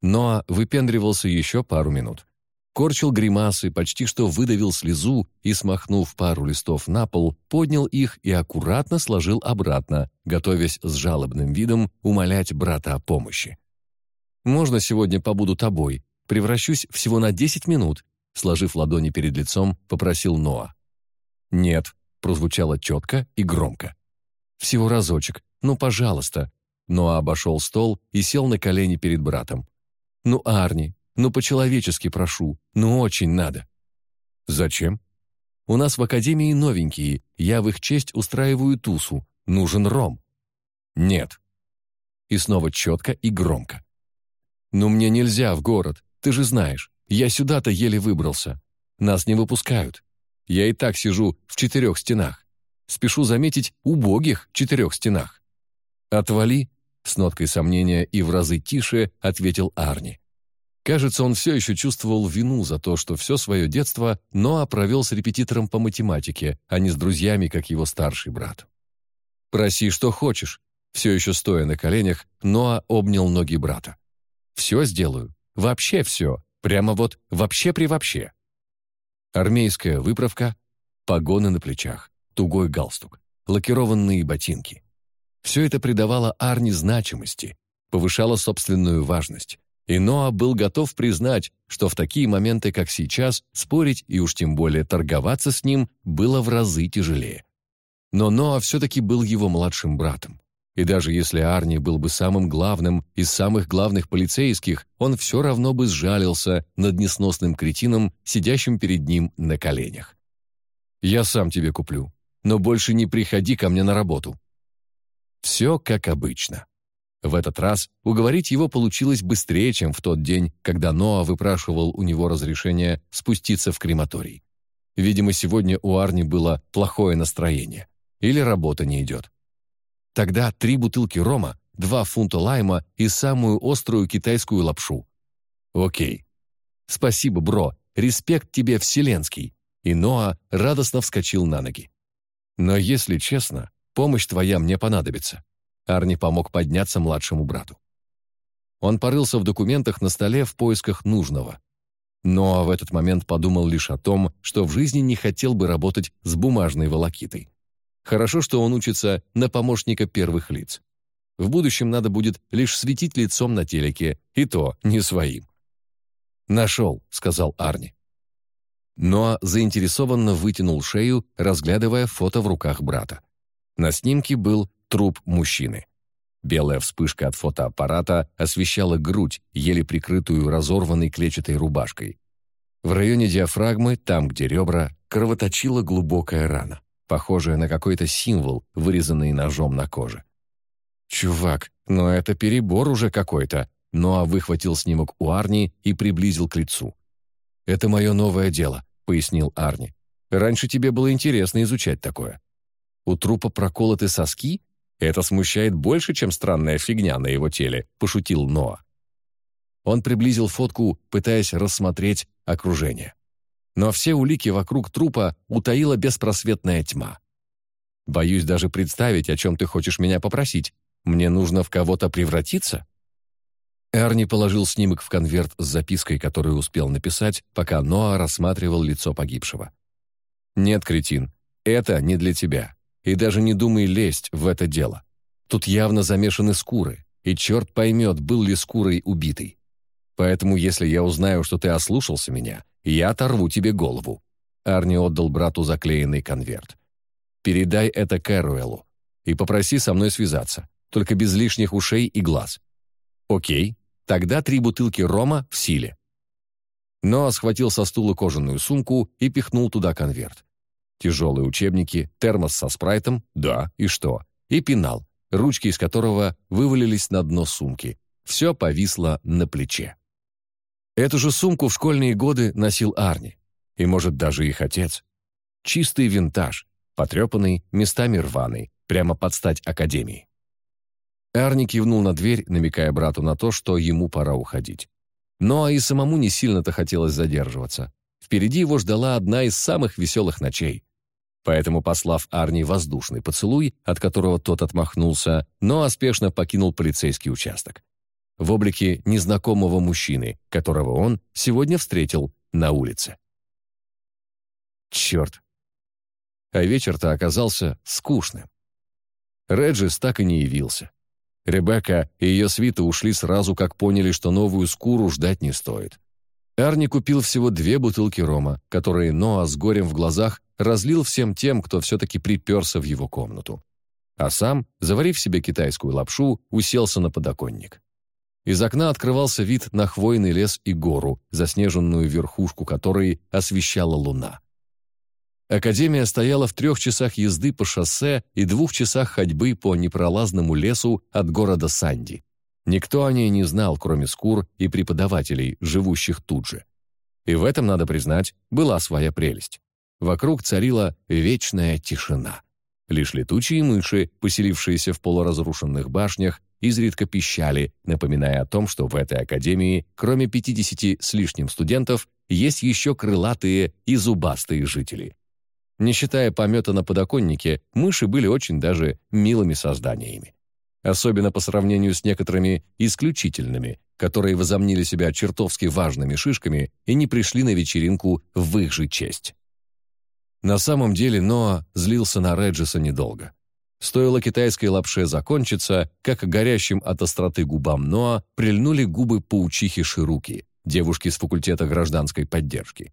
Ноа выпендривался еще пару минут корчил гримасы, почти что выдавил слезу и, смахнув пару листов на пол, поднял их и аккуратно сложил обратно, готовясь с жалобным видом умолять брата о помощи. «Можно сегодня побуду тобой? Превращусь всего на десять минут», сложив ладони перед лицом, попросил Ноа. «Нет», прозвучало четко и громко. «Всего разочек. Ну, пожалуйста». Ноа обошел стол и сел на колени перед братом. «Ну, Арни, ну, по-человечески прошу. Ну, очень надо». «Зачем?» «У нас в академии новенькие. Я в их честь устраиваю тусу. Нужен ром». «Нет». И снова четко и громко. «Ну, мне нельзя в город. Ты же знаешь. Я сюда-то еле выбрался. Нас не выпускают. Я и так сижу в четырех стенах. Спешу заметить убогих четырех стенах». «Отвали», — с ноткой сомнения и в разы тише ответил Арни. Кажется, он все еще чувствовал вину за то, что все свое детство Ноа провел с репетитором по математике, а не с друзьями, как его старший брат. «Проси, что хочешь», все еще стоя на коленях, Ноа обнял ноги брата. «Все сделаю. Вообще все. Прямо вот вообще при вообще». Армейская выправка, погоны на плечах, тугой галстук, лакированные ботинки. Все это придавало Арни значимости, повышало собственную важность. И Ноа был готов признать, что в такие моменты, как сейчас, спорить и уж тем более торговаться с ним было в разы тяжелее. Но Ноа все-таки был его младшим братом. И даже если Арни был бы самым главным из самых главных полицейских, он все равно бы сжалился над несносным кретином, сидящим перед ним на коленях. «Я сам тебе куплю, но больше не приходи ко мне на работу». Все как обычно. В этот раз уговорить его получилось быстрее, чем в тот день, когда Ноа выпрашивал у него разрешение спуститься в крематорий. Видимо, сегодня у Арни было плохое настроение. Или работа не идет. Тогда три бутылки рома, два фунта лайма и самую острую китайскую лапшу. Окей. Спасибо, бро. Респект тебе вселенский. И Ноа радостно вскочил на ноги. Но, если честно, помощь твоя мне понадобится. Арни помог подняться младшему брату. Он порылся в документах на столе в поисках нужного. Но в этот момент подумал лишь о том, что в жизни не хотел бы работать с бумажной волокитой. Хорошо, что он учится на помощника первых лиц. В будущем надо будет лишь светить лицом на телеке, и то не своим. «Нашел», — сказал Арни. Ноа заинтересованно вытянул шею, разглядывая фото в руках брата. На снимке был труп мужчины. Белая вспышка от фотоаппарата освещала грудь, еле прикрытую разорванной клетчатой рубашкой. В районе диафрагмы, там, где ребра, кровоточила глубокая рана, похожая на какой-то символ, вырезанный ножом на коже. «Чувак, но это перебор уже какой-то», Ноа выхватил снимок у Арни и приблизил к лицу. «Это мое новое дело», — пояснил Арни. «Раньше тебе было интересно изучать такое. У трупа проколоты соски? Это смущает больше, чем странная фигня на его теле», — пошутил Ноа. Он приблизил фотку, пытаясь рассмотреть окружение. Но все улики вокруг трупа утаила беспросветная тьма. «Боюсь даже представить, о чем ты хочешь меня попросить. Мне нужно в кого-то превратиться?» Эрни положил снимок в конверт с запиской, которую успел написать, пока Ноа рассматривал лицо погибшего. «Нет, кретин, это не для тебя. И даже не думай лезть в это дело. Тут явно замешаны скуры, и черт поймет, был ли скурой убитый. Поэтому, если я узнаю, что ты ослушался меня, я оторву тебе голову». Арни отдал брату заклеенный конверт. «Передай это Кэруэлу и попроси со мной связаться, только без лишних ушей и глаз. Окей, тогда три бутылки рома в силе. Ноа схватил со стула кожаную сумку и пихнул туда конверт. Тяжелые учебники, термос со спрайтом, да, и что? И пенал, ручки из которого вывалились на дно сумки. Все повисло на плече. Эту же сумку в школьные годы носил Арни. И, может, даже их отец. Чистый винтаж, потрепанный, местами рваный, прямо под стать академии. Арни кивнул на дверь, намекая брату на то, что ему пора уходить. Но и самому не сильно-то хотелось задерживаться. Впереди его ждала одна из самых веселых ночей. Поэтому, послав Арни воздушный поцелуй, от которого тот отмахнулся, но спешно покинул полицейский участок. В облике незнакомого мужчины, которого он сегодня встретил на улице. Черт. А вечер-то оказался скучным. Реджис так и не явился. Ребекка и ее свита ушли сразу, как поняли, что новую скуру ждать не стоит. Арни купил всего две бутылки рома, которые Ноа с горем в глазах разлил всем тем, кто все-таки приперся в его комнату. А сам, заварив себе китайскую лапшу, уселся на подоконник. Из окна открывался вид на хвойный лес и гору, заснеженную верхушку которой освещала луна. Академия стояла в трех часах езды по шоссе и двух часах ходьбы по непролазному лесу от города Санди. Никто о ней не знал, кроме скур и преподавателей, живущих тут же. И в этом, надо признать, была своя прелесть. Вокруг царила вечная тишина. Лишь летучие мыши, поселившиеся в полуразрушенных башнях, изредка пищали, напоминая о том, что в этой академии, кроме 50 с лишним студентов, есть еще крылатые и зубастые жители. Не считая помета на подоконнике, мыши были очень даже милыми созданиями. Особенно по сравнению с некоторыми исключительными, которые возомнили себя чертовски важными шишками и не пришли на вечеринку в их же честь. На самом деле Ноа злился на Реджиса недолго. Стоило китайской лапше закончиться, как горящим от остроты губам Ноа прильнули губы паучихи Шируки, девушки с факультета гражданской поддержки.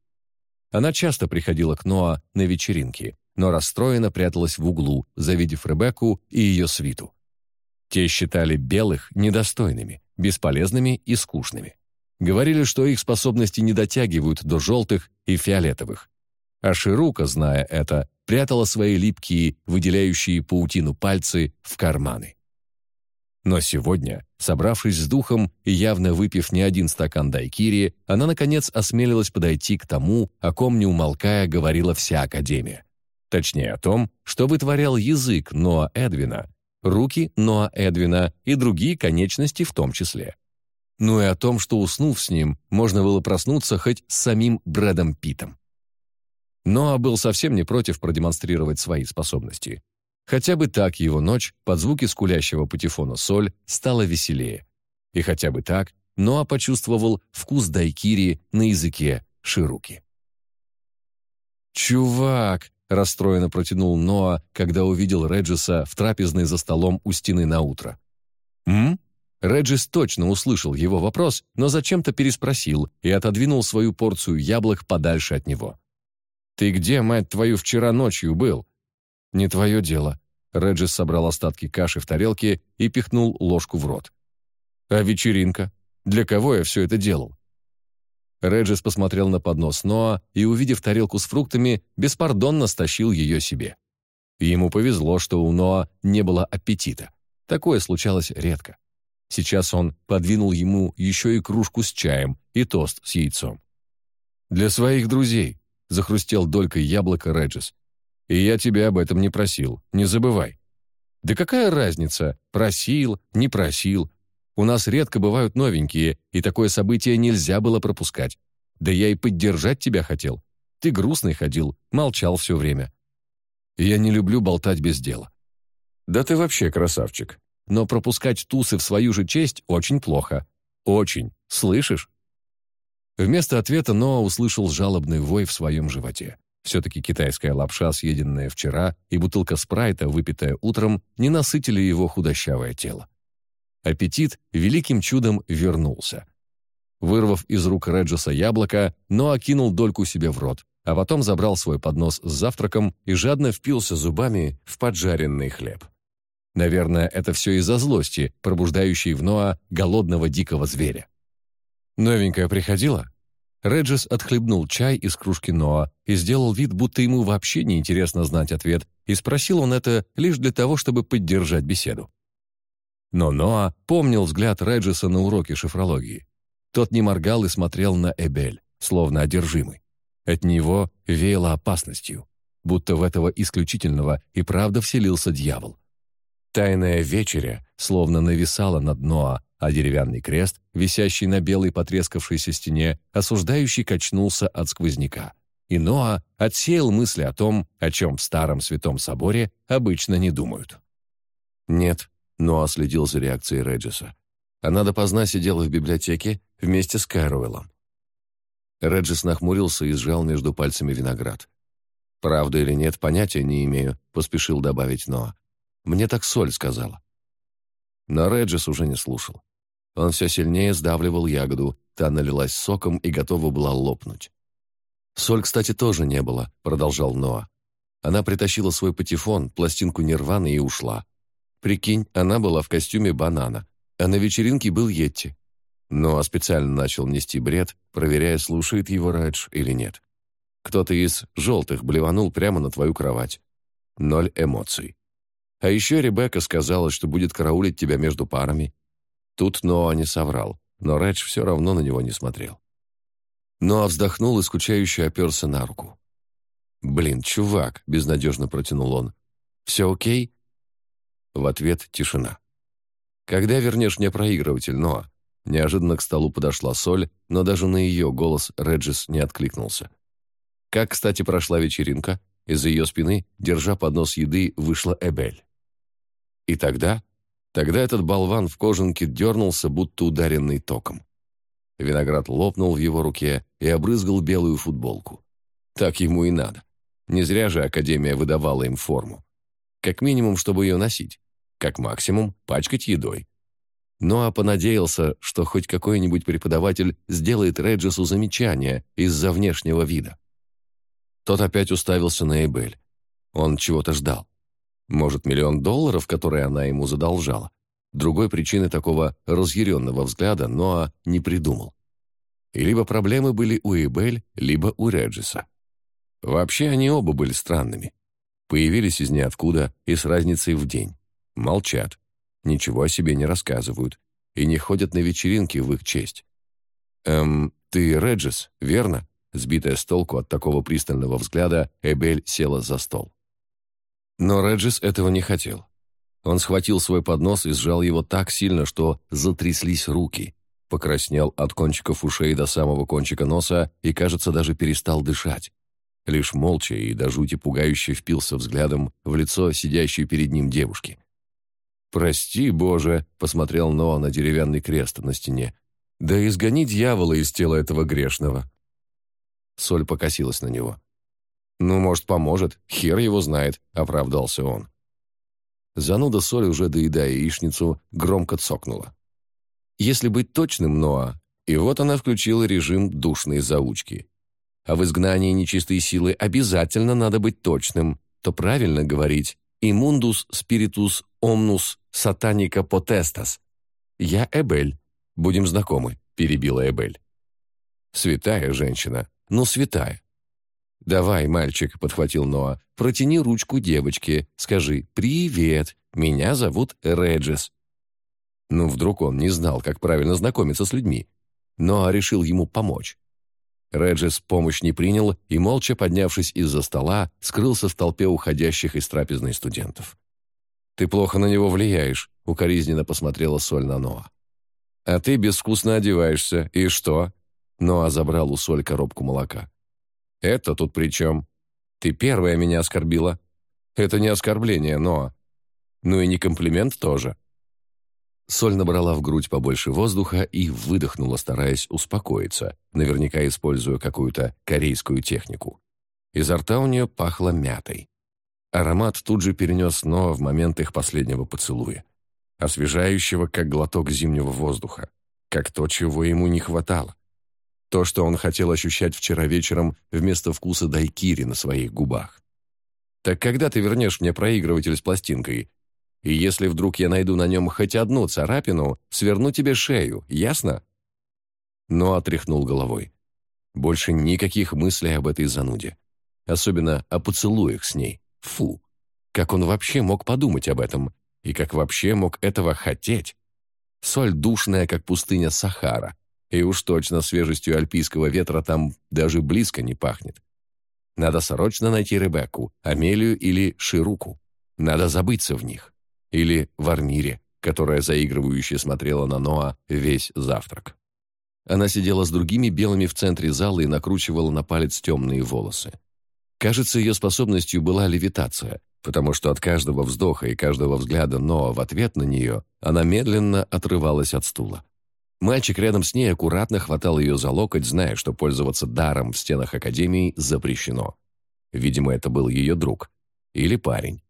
Она часто приходила к Ноа на вечеринки, но расстроенно пряталась в углу, завидев Ребекку и ее свиту. Те считали белых недостойными, бесполезными и скучными. Говорили, что их способности не дотягивают до желтых и фиолетовых. А Ширука, зная это, прятала свои липкие, выделяющие паутину пальцы в карманы. Но сегодня, собравшись с духом и явно выпив не один стакан дайкири, она, наконец, осмелилась подойти к тому, о ком, не умолкая, говорила вся Академия. Точнее, о том, что вытворял язык Ноа Эдвина, руки Ноа Эдвина и другие конечности в том числе. Ну и о том, что, уснув с ним, можно было проснуться хоть с самим Брэдом Питом. Ноа был совсем не против продемонстрировать свои способности. Хотя бы так его ночь под звуки скулящего патефона соль стала веселее. И хотя бы так Ноа почувствовал вкус дайкири на языке шируки. «Чувак!» — расстроенно протянул Ноа, когда увидел Реджиса в трапезной за столом у стены на утро. «М?» Реджис точно услышал его вопрос, но зачем-то переспросил и отодвинул свою порцию яблок подальше от него. «Ты где, мать твою, вчера ночью был?» «Не твое дело». Реджис собрал остатки каши в тарелке и пихнул ложку в рот. «А вечеринка? Для кого я все это делал?» Реджис посмотрел на поднос Ноа и, увидев тарелку с фруктами, беспардонно стащил ее себе. Ему повезло, что у Ноа не было аппетита. Такое случалось редко. Сейчас он подвинул ему еще и кружку с чаем и тост с яйцом. «Для своих друзей», — захрустел долькой яблоко Реджис. «И я тебя об этом не просил, не забывай». «Да какая разница, просил, не просил? У нас редко бывают новенькие, и такое событие нельзя было пропускать. Да я и поддержать тебя хотел. Ты грустный ходил, молчал все время. Я не люблю болтать без дела». «Да ты вообще красавчик но пропускать тусы в свою же честь очень плохо. Очень. Слышишь?» Вместо ответа Ноа услышал жалобный вой в своем животе. Все-таки китайская лапша, съеденная вчера, и бутылка спрайта, выпитая утром, не насытили его худощавое тело. Аппетит великим чудом вернулся. Вырвав из рук Реджеса яблоко, Ноа кинул дольку себе в рот, а потом забрал свой поднос с завтраком и жадно впился зубами в поджаренный хлеб. Наверное, это все из-за злости, пробуждающей в Ноа голодного дикого зверя. «Новенькая приходила?» Реджес отхлебнул чай из кружки Ноа и сделал вид, будто ему вообще не интересно знать ответ, и спросил он это лишь для того, чтобы поддержать беседу. Но Ноа помнил взгляд Реджеса на уроке шифрологии. Тот не моргал и смотрел на Эбель, словно одержимый. От него веяло опасностью, будто в этого исключительного и правда вселился дьявол. Тайная вечеря словно нависала над Ноа, а деревянный крест, висящий на белой потрескавшейся стене, осуждающий качнулся от сквозняка. И Ноа отсеял мысли о том, о чем в старом святом соборе обычно не думают. «Нет», — Ноа следил за реакцией Реджиса. Она допоздна сидела в библиотеке вместе с Кэруэлом. Реджис нахмурился и сжал между пальцами виноград. «Правда или нет, понятия не имею», — поспешил добавить Ноа. Мне так Соль сказала. Но Реджис уже не слушал. Он все сильнее сдавливал ягоду, та налилась соком и готова была лопнуть. «Соль, кстати, тоже не было», — продолжал Ноа. Она притащила свой патефон, пластинку Нирваны и ушла. Прикинь, она была в костюме банана, а на вечеринке был Йетти. Ноа специально начал нести бред, проверяя, слушает его Редж или нет. Кто-то из желтых блеванул прямо на твою кровать. Ноль эмоций. А еще Ребекка сказала, что будет караулить тебя между парами. Тут Ноа не соврал, но Редж все равно на него не смотрел. Ноа вздохнул и скучающе оперся на руку. «Блин, чувак», — безнадежно протянул он. «Все окей?» В ответ тишина. «Когда вернешь мне проигрыватель, Ноа?» Неожиданно к столу подошла Соль, но даже на ее голос Реджис не откликнулся. «Как, кстати, прошла вечеринка?» Из-за ее спины, держа поднос еды, вышла Эбель. И тогда, тогда этот болван в кожанке дернулся, будто ударенный током. Виноград лопнул в его руке и обрызгал белую футболку. Так ему и надо. Не зря же Академия выдавала им форму. Как минимум, чтобы ее носить. Как максимум, пачкать едой. Ну а понадеялся, что хоть какой-нибудь преподаватель сделает Реджесу замечание из-за внешнего вида. Тот опять уставился на Эбель. Он чего-то ждал. Может, миллион долларов, которые она ему задолжала? Другой причины такого разъяренного взгляда Ноа не придумал. И либо проблемы были у Эбель, либо у Реджиса. Вообще они оба были странными. Появились из ниоткуда и с разницей в день. Молчат, ничего о себе не рассказывают и не ходят на вечеринки в их честь. «Эм, ты Реджис, верно?» Сбитая с толку от такого пристального взгляда, Эбель села за стол. Но Реджис этого не хотел. Он схватил свой поднос и сжал его так сильно, что затряслись руки, покраснел от кончиков ушей до самого кончика носа и, кажется, даже перестал дышать. лишь молча и до жути пугающе впился взглядом в лицо сидящей перед ним девушки. «Прости, Боже!» — посмотрел Ноа на деревянный крест на стене. «Да изгони дьявола из тела этого грешного!» Соль покосилась на него. «Ну, может, поможет, хер его знает», — оправдался он. Зануда Соль, уже доедая яичницу, громко цокнула. Если быть точным, Ноа, и вот она включила режим душной заучки. А в изгнании нечистой силы обязательно надо быть точным, то правильно говорить «Имундус спиритус омнус сатаника потестас». «Я Эбель. Будем знакомы», — перебила Эбель. «Святая женщина. Ну, святая. «Давай, мальчик», — подхватил Ноа, — «протяни ручку девочке, скажи «Привет, меня зовут Реджис». Ну, вдруг он не знал, как правильно знакомиться с людьми. Ноа решил ему помочь. Реджис помощь не принял и, молча поднявшись из-за стола, скрылся в толпе уходящих из трапезной студентов. «Ты плохо на него влияешь», — укоризненно посмотрела Соль на Ноа. «А ты безвкусно одеваешься, и что?» Ноа забрал у Соль коробку молока. «Это тут при чем? Ты первая меня оскорбила. Это не оскорбление, но... Ну и не комплимент тоже». Соль набрала в грудь побольше воздуха и выдохнула, стараясь успокоиться, наверняка используя какую-то корейскую технику. Изо рта у нее пахло мятой. Аромат тут же перенес Ноа в момент их последнего поцелуя. Освежающего, как глоток зимнего воздуха. Как то, чего ему не хватало. То, что он хотел ощущать вчера вечером вместо вкуса дайкири на своих губах. «Так когда ты вернешь мне проигрыватель с пластинкой? И если вдруг я найду на нем хоть одну царапину, сверну тебе шею, ясно?» Но отряхнул головой. Больше никаких мыслей об этой зануде. Особенно о поцелуях с ней. Фу! Как он вообще мог подумать об этом? И как вообще мог этого хотеть? Соль душная, как пустыня Сахара. И уж точно свежестью альпийского ветра там даже близко не пахнет. Надо срочно найти Ребекку, Амелию или Шируку. Надо забыться в них. Или в Армире, которая заигрывающе смотрела на Ноа весь завтрак. Она сидела с другими белыми в центре зала и накручивала на палец темные волосы. Кажется, ее способностью была левитация, потому что от каждого вздоха и каждого взгляда Ноа в ответ на нее она медленно отрывалась от стула. Мальчик рядом с ней аккуратно хватал ее за локоть, зная, что пользоваться даром в стенах Академии запрещено. Видимо, это был ее друг. Или парень.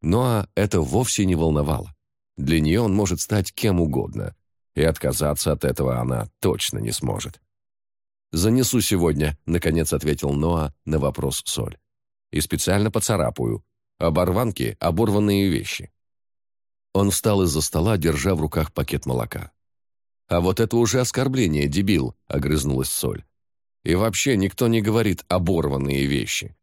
Но это вовсе не волновало. Для нее он может стать кем угодно. И отказаться от этого она точно не сможет. «Занесу сегодня», — наконец ответил Ноа на вопрос Соль. «И специально поцарапаю. Оборванки — оборванные вещи». Он встал из-за стола, держа в руках пакет молока. «А вот это уже оскорбление, дебил», — огрызнулась Соль. «И вообще никто не говорит оборванные вещи».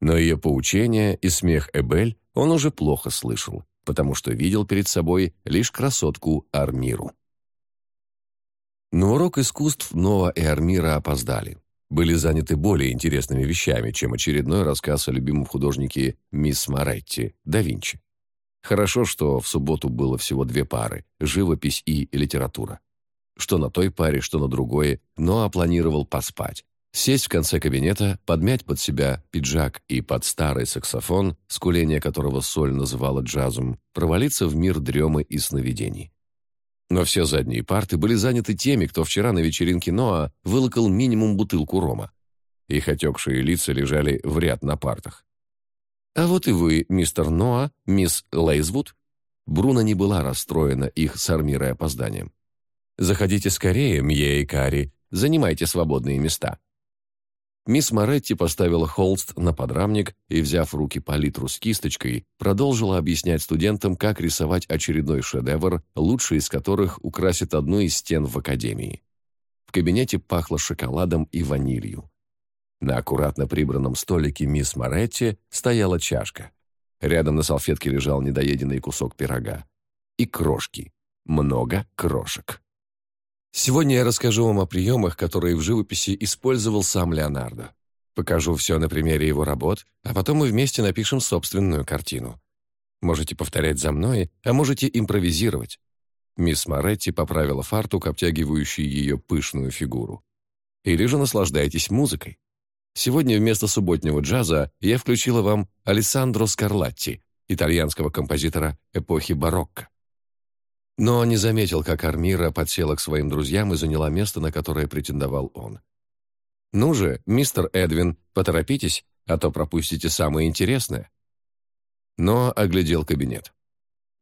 Но ее поучение и смех Эбель он уже плохо слышал, потому что видел перед собой лишь красотку Армиру. На урок искусств Нова и Армира опоздали. Были заняты более интересными вещами, чем очередной рассказ о любимом художнике мисс Моретти, да Винчи. Хорошо, что в субботу было всего две пары – живопись и литература. Что на той паре, что на другой, но планировал поспать. Сесть в конце кабинета, подмять под себя пиджак и под старый саксофон, скуление которого Соль называла джазом, провалиться в мир дремы и сновидений. Но все задние парты были заняты теми, кто вчера на вечеринке Ноа вылокал минимум бутылку рома. Их отекшие лица лежали в ряд на партах. «А вот и вы, мистер Ноа, мисс Лейзвуд». Бруно не была расстроена их с Армирой опозданием. «Заходите скорее, Мье и Кари, занимайте свободные места». Мисс Моретти поставила холст на подрамник и, взяв в руки палитру с кисточкой, продолжила объяснять студентам, как рисовать очередной шедевр, лучший из которых украсит одну из стен в академии. В кабинете пахло шоколадом и ванилью. На аккуратно прибранном столике мисс Моретти стояла чашка. Рядом на салфетке лежал недоеденный кусок пирога. И крошки. Много крошек. Сегодня я расскажу вам о приемах, которые в живописи использовал сам Леонардо. Покажу все на примере его работ, а потом мы вместе напишем собственную картину. Можете повторять за мной, а можете импровизировать. Мисс Моретти поправила фартук, обтягивающий ее пышную фигуру. Или же наслаждайтесь музыкой. Сегодня вместо субботнего джаза я включила вам Алессандро Скарлатти, итальянского композитора эпохи барокко. Но не заметил, как Армира подсела к своим друзьям и заняла место, на которое претендовал он. «Ну же, мистер Эдвин, поторопитесь, а то пропустите самое интересное». Но оглядел кабинет.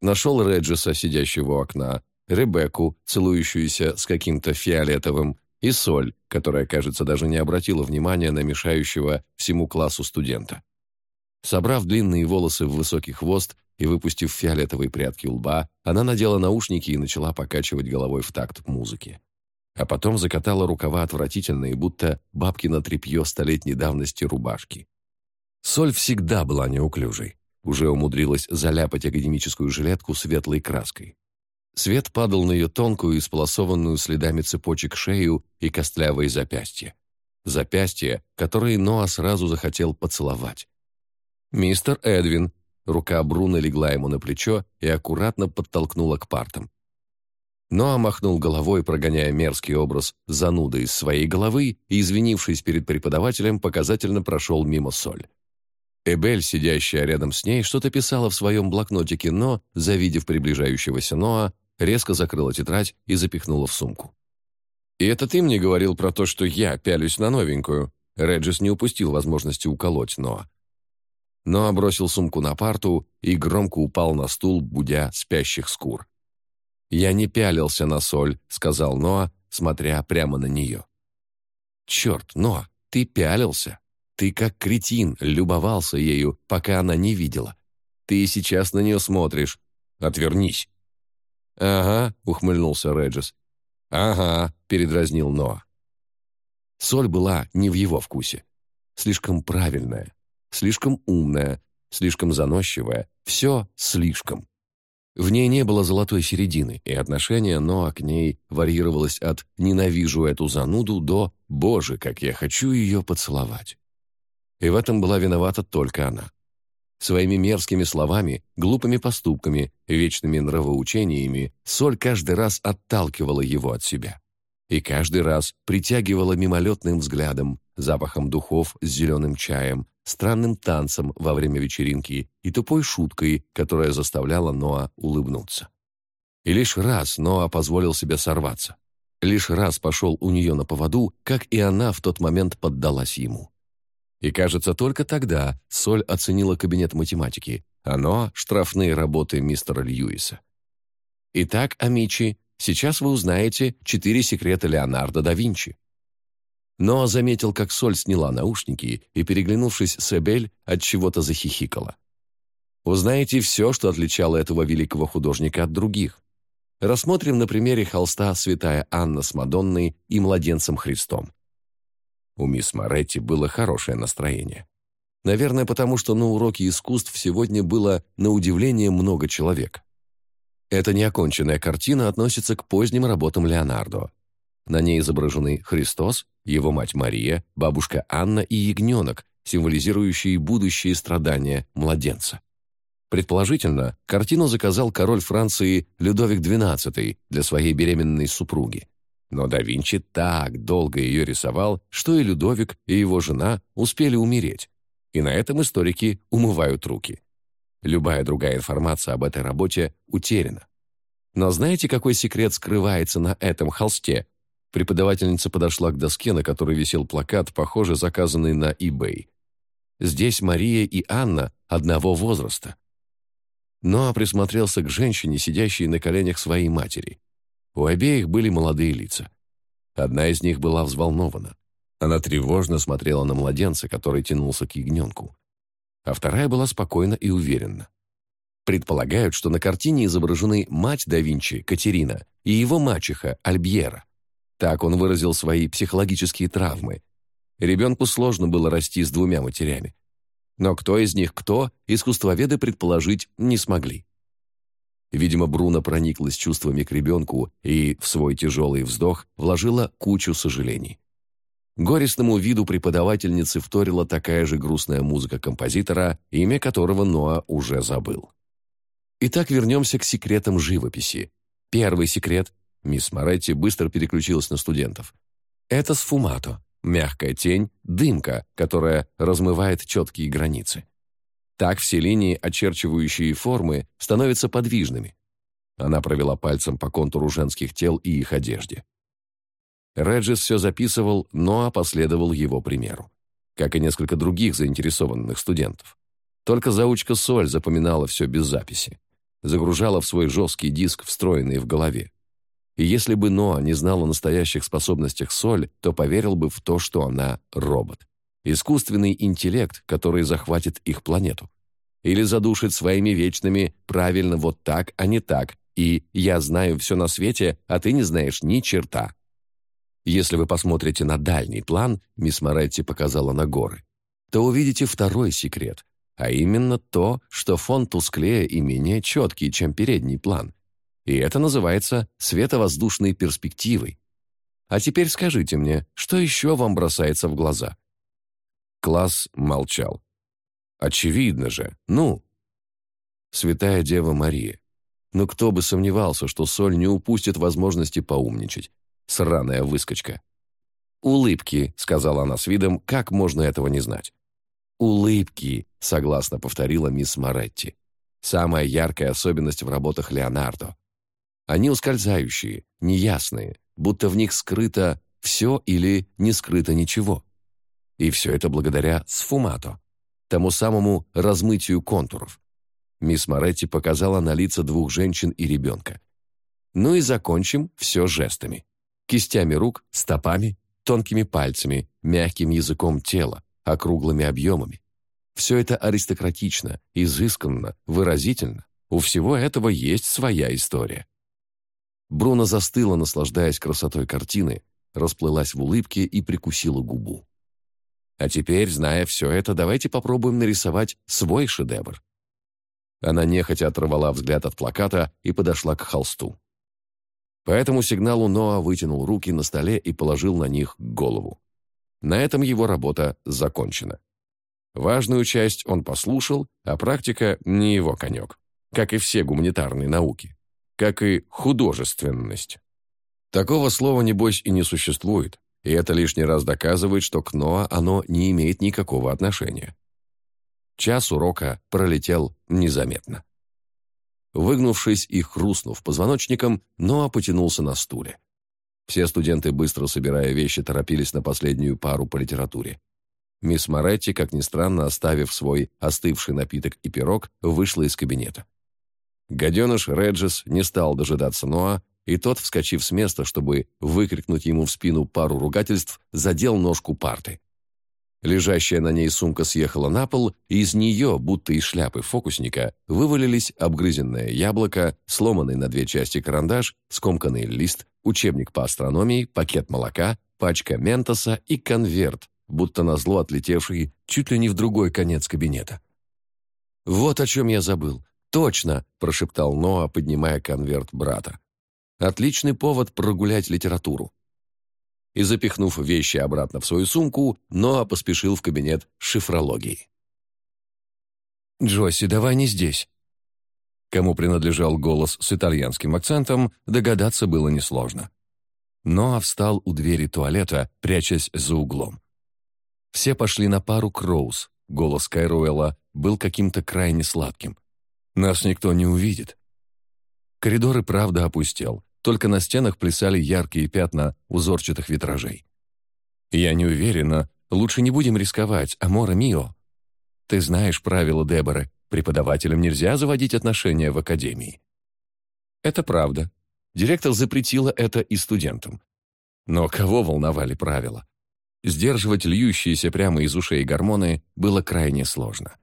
Нашел Реджеса, сидящего у окна, Ребекку, целующуюся с каким-то фиолетовым, и Соль, которая, кажется, даже не обратила внимания на мешающего всему классу студента. Собрав длинные волосы в высокий хвост и выпустив фиолетовые прядки лба, она надела наушники и начала покачивать головой в такт музыки. А потом закатала рукава отвратительные, будто бабки на тряпье столетней давности рубашки. Соль всегда была неуклюжей. Уже умудрилась заляпать академическую жилетку светлой краской. Свет падал на ее тонкую, исполосованную следами цепочек шею и костлявые запястья. Запястья, которые Ноа сразу захотел поцеловать. «Мистер Эдвин!» Рука Бруно легла ему на плечо и аккуратно подтолкнула к партам. Ноа махнул головой, прогоняя мерзкий образ зануды из своей головы и, извинившись перед преподавателем, показательно прошел мимо соль. Эбель, сидящая рядом с ней, что-то писала в своем блокнотике, но, завидев приближающегося Ноа, резко закрыла тетрадь и запихнула в сумку. «И это ты мне говорил про то, что я пялюсь на новенькую?» Реджис не упустил возможности уколоть Ноа. Ноа бросил сумку на парту и громко упал на стул, будя спящих скур. «Я не пялился на соль», — сказал Ноа, смотря прямо на нее. «Черт, Ноа, ты пялился. Ты как кретин любовался ею, пока она не видела. Ты сейчас на нее смотришь. Отвернись». «Ага», — ухмыльнулся Реджес. «Ага», — передразнил Ноа. Соль была не в его вкусе. Слишком правильная, слишком умная, слишком заносчивая, все слишком. В ней не было золотой середины, и отношение Ноа к ней варьировалось от «ненавижу эту зануду» до «боже, как я хочу ее поцеловать». И в этом была виновата только она. Своими мерзкими словами, глупыми поступками, вечными нравоучениями Соль каждый раз отталкивала его от себя. И каждый раз притягивала мимолетным взглядом, запахом духов с зеленым чаем, странным танцем во время вечеринки и тупой шуткой, которая заставляла Ноа улыбнуться. И лишь раз Ноа позволил себе сорваться. Лишь раз пошел у нее на поводу, как и она в тот момент поддалась ему. И, кажется, только тогда Соль оценила кабинет математики, оно — штрафные работы мистера Льюиса. Итак, Амичи, сейчас вы узнаете четыре секрета Леонардо да Винчи. Но заметил, как Соль сняла наушники и, переглянувшись с Эбель, от чего-то захихикала. Узнаете все, что отличало этого великого художника от других. Рассмотрим на примере холста «Святая Анна с Мадонной и младенцем Христом». У мисс Моретти было хорошее настроение. Наверное, потому что на уроке искусств сегодня было, на удивление, много человек. Эта неоконченная картина относится к поздним работам Леонардо. На ней изображены Христос, его мать Мария, бабушка Анна и ягненок, символизирующие будущие страдания младенца. Предположительно, картину заказал король Франции Людовик XII для своей беременной супруги. Но да Винчи так долго ее рисовал, что и Людовик, и его жена успели умереть. И на этом историки умывают руки. Любая другая информация об этой работе утеряна. Но знаете, какой секрет скрывается на этом холсте? Преподавательница подошла к доске, на которой висел плакат, похоже, заказанный на eBay. Здесь Мария и Анна одного возраста. Ноа присмотрелся к женщине, сидящей на коленях своей матери. У обеих были молодые лица. Одна из них была взволнована. Она тревожно смотрела на младенца, который тянулся к ягненку. А вторая была спокойна и уверенна. Предполагают, что на картине изображены мать да Винчи, Катерина, и его мачеха, Альбьера. Так он выразил свои психологические травмы. Ребенку сложно было расти с двумя матерями. Но кто из них кто, искусствоведы предположить не смогли. Видимо, Бруно прониклась чувствами к ребенку и в свой тяжелый вздох вложила кучу сожалений. Горестному виду преподавательницы вторила такая же грустная музыка композитора, имя которого Ноа уже забыл. Итак, вернемся к секретам живописи. Первый секрет, мисс Моретти быстро переключилась на студентов, это сфумато, Мягкая тень – дымка, которая размывает четкие границы. Так все линии, очерчивающие формы, становятся подвижными. Она провела пальцем по контуру женских тел и их одежде. Реджис все записывал, но последовал его примеру, как и несколько других заинтересованных студентов. Только заучка Соль запоминала все без записи, загружала в свой жесткий диск, встроенный в голове. И если бы Ноа не знал о настоящих способностях Соль, то поверил бы в то, что она робот. Искусственный интеллект, который захватит их планету. Или задушит своими вечными «правильно вот так, а не так» и «я знаю все на свете, а ты не знаешь ни черта». Если вы посмотрите на дальний план, мисс Моретти показала на горы, то увидите второй секрет, а именно то, что фон тусклее и менее четкий, чем передний план. И это называется световоздушной перспективой. А теперь скажите мне, что еще вам бросается в глаза? Класс молчал. Очевидно же, ну. Святая Дева Мария. Но кто бы сомневался, что Соль не упустит возможности поумничать. Сраная выскочка. «Улыбки», — сказала она с видом, — «как можно этого не знать?» «Улыбки», — согласно повторила мисс Моретти. «Самая яркая особенность в работах Леонардо. Они ускользающие, неясные, будто в них скрыто все или не скрыто ничего. И все это благодаря сфумато, тому самому размытию контуров. Мисс Моретти показала на лица двух женщин и ребенка. Ну и закончим все жестами. Кистями рук, стопами, тонкими пальцами, мягким языком тела, округлыми объемами. Все это аристократично, изысканно, выразительно. У всего этого есть своя история. Бруно застыла, наслаждаясь красотой картины, расплылась в улыбке и прикусила губу. А теперь, зная все это, давайте попробуем нарисовать свой шедевр. Она нехотя оторвала взгляд от плаката и подошла к холсту. По этому сигналу Ноа вытянул руки на столе и положил на них голову. На этом его работа закончена. Важную часть он послушал, а практика не его конек, как и все гуманитарные науки, как и художественность. Такого слова, небось, и не существует, и это лишний раз доказывает, что к Ноа оно не имеет никакого отношения. Час урока пролетел незаметно. Выгнувшись и хрустнув позвоночником, Ноа потянулся на стуле. Все студенты, быстро собирая вещи, торопились на последнюю пару по литературе. Мисс Моретти, как ни странно, оставив свой остывший напиток и пирог, вышла из кабинета. Гаденыш Реджес не стал дожидаться Ноа, и тот, вскочив с места, чтобы выкрикнуть ему в спину пару ругательств, задел ножку парты. Лежащая на ней сумка съехала на пол, и из нее, будто из шляпы фокусника, вывалились обгрызенное яблоко, сломанный на две части карандаш, скомканный лист, учебник по астрономии, пакет молока, пачка ментоса и конверт, будто назло отлетевший чуть ли не в другой конец кабинета. «Вот о чем я забыл. Точно!» – прошептал Ноа, поднимая конверт брата. «Отличный повод прогулять литературу и, запихнув вещи обратно в свою сумку, Ноа поспешил в кабинет шифрологии. «Джосси, давай не здесь». Кому принадлежал голос с итальянским акцентом, догадаться было несложно. Ноа встал у двери туалета, прячась за углом. Все пошли на пару Кроуз. Голос Кайруэлла был каким-то крайне сладким. «Нас никто не увидит». Коридор и правда опустел только на стенах плясали яркие пятна узорчатых витражей. «Я не уверена. Лучше не будем рисковать, Амора Мио. Ты знаешь правила Деборы. Преподавателям нельзя заводить отношения в академии». Это правда. Директор запретила это и студентам. Но кого волновали правила? Сдерживать льющиеся прямо из ушей гормоны было крайне сложно.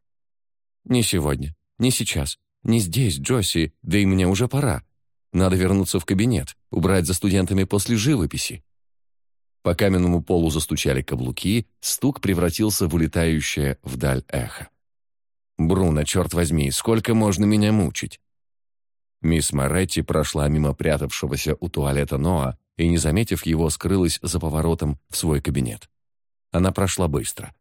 «Не сегодня, не сейчас, не здесь, Джосси, да и мне уже пора. Надо вернуться в кабинет, убрать за студентами после живописи. По каменному полу застучали каблуки, стук превратился в улетающее вдаль эхо. «Бруно, черт возьми, сколько можно меня мучить?» Мисс Моретти прошла мимо прятавшегося у туалета Ноа и, не заметив его, скрылась за поворотом в свой кабинет. Она прошла быстро.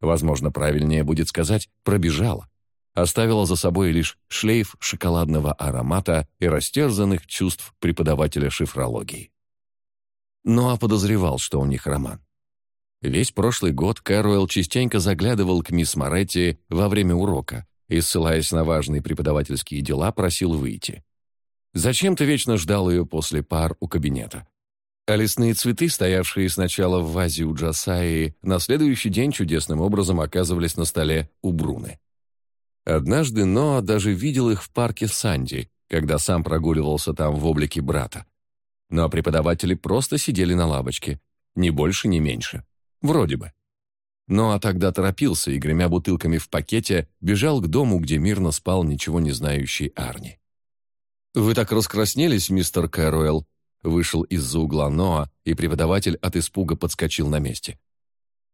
Возможно, правильнее будет сказать «пробежала» оставила за собой лишь шлейф шоколадного аромата и растерзанных чувств преподавателя шифрологии. Ну а подозревал, что у них роман. Весь прошлый год Кэруэлл частенько заглядывал к мисс Моретти во время урока и, ссылаясь на важные преподавательские дела, просил выйти. Зачем-то вечно ждал ее после пар у кабинета. А лесные цветы, стоявшие сначала в вазе у Джасаи, на следующий день чудесным образом оказывались на столе у Бруны. Однажды Ноа даже видел их в парке Санди, когда сам прогуливался там в облике брата. А преподаватели просто сидели на лавочке, ни больше, ни меньше. Вроде бы. Ноа тогда торопился и, гремя бутылками в пакете, бежал к дому, где мирно спал ничего не знающий Арни. «Вы так раскраснелись, мистер Кэруэлл», Вышел из-за угла Ноа, и преподаватель от испуга подскочил на месте.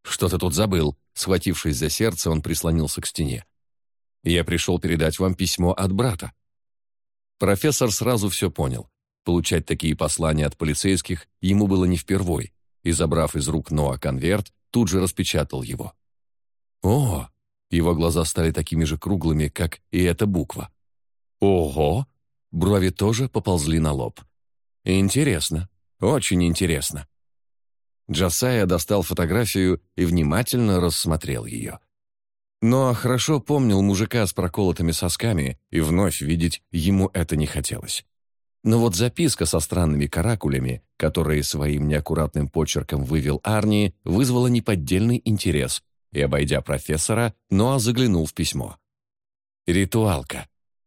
«Что ты тут забыл?» Схватившись за сердце, он прислонился к стене. «Я пришел передать вам письмо от брата». Профессор сразу все понял. Получать такие послания от полицейских ему было не впервой, и, забрав из рук Ноа конверт, тут же распечатал его. «О!» Его глаза стали такими же круглыми, как и эта буква. «Ого!» Брови тоже поползли на лоб. Интересно, очень интересно. Джасая достал фотографию и внимательно рассмотрел ее. Но хорошо помнил мужика с проколотыми сосками, и вновь видеть ему это не хотелось. Но вот записка со странными каракулями, которые своим неаккуратным почерком вывел Арни, вызвала неподдельный интерес, и, обойдя профессора, Ноа заглянул в письмо. «Ритуалка».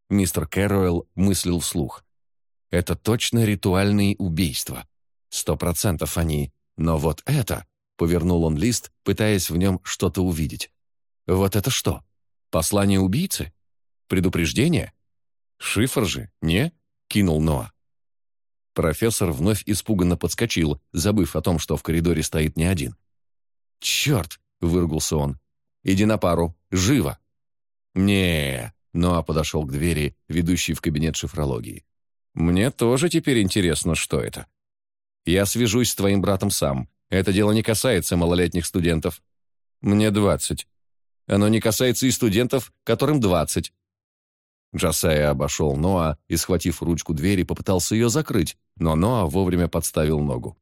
Мистер Кэрроэлл мыслил вслух. Это точно ритуальные убийства. Сто процентов они. Но вот это... Повернул он лист, пытаясь в нем что-то увидеть. Вот это что? Послание убийцы? Предупреждение? Шифр же, не? Кинул Ноа. Профессор вновь испуганно подскочил, забыв о том, что в коридоре стоит не один. «Черт!» — выругался он. «Иди на пару! Живо!» не Ноа подошел к двери, ведущей в кабинет шифрологии. Мне тоже теперь интересно, что это. Я свяжусь с твоим братом сам. Это дело не касается малолетних студентов. Мне двадцать. Оно не касается и студентов, которым двадцать. Джасая обошел Ноа и, схватив ручку двери, попытался ее закрыть, но Ноа вовремя подставил ногу.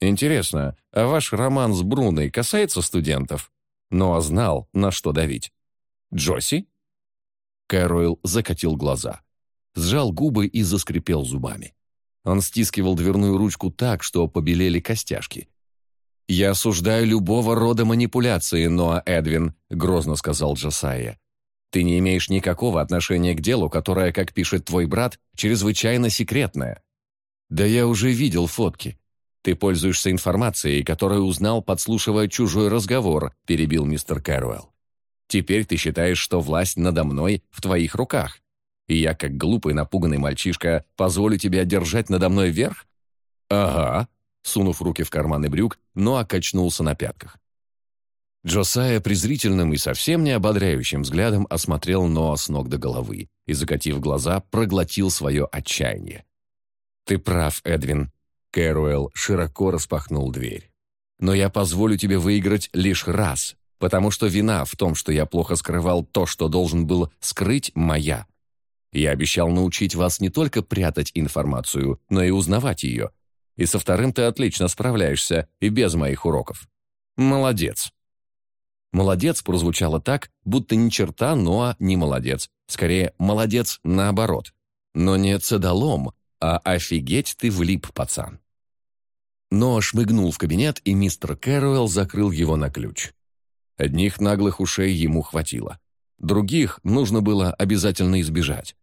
«Интересно, а ваш роман с Бруной касается студентов?» Ноа знал, на что давить. «Джоси?» Кэройл закатил глаза сжал губы и заскрипел зубами. Он стискивал дверную ручку так, что побелели костяшки. «Я осуждаю любого рода манипуляции, Ноа Эдвин», — грозно сказал Джасая. «Ты не имеешь никакого отношения к делу, которое, как пишет твой брат, чрезвычайно секретное». «Да я уже видел фотки. Ты пользуешься информацией, которую узнал, подслушивая чужой разговор», — перебил мистер Кэруэлл. «Теперь ты считаешь, что власть надо мной в твоих руках и я, как глупый напуганный мальчишка, позволю тебе одержать надо мной верх? Ага, сунув руки в карманы брюк, но окачнулся на пятках. Джосая презрительным и совсем не ободряющим взглядом осмотрел Ноа с ног до головы и, закатив глаза, проглотил свое отчаяние. «Ты прав, Эдвин», — Кэруэлл широко распахнул дверь. «Но я позволю тебе выиграть лишь раз, потому что вина в том, что я плохо скрывал то, что должен был скрыть, моя. Я обещал научить вас не только прятать информацию, но и узнавать ее. И со вторым ты отлично справляешься, и без моих уроков. Молодец. Молодец прозвучало так, будто ни черта Ноа не молодец. Скорее, молодец наоборот. Но не цедолом, а офигеть ты влип, пацан. Ноа шмыгнул в кабинет, и мистер Кэруэлл закрыл его на ключ. Одних наглых ушей ему хватило. Других нужно было обязательно избежать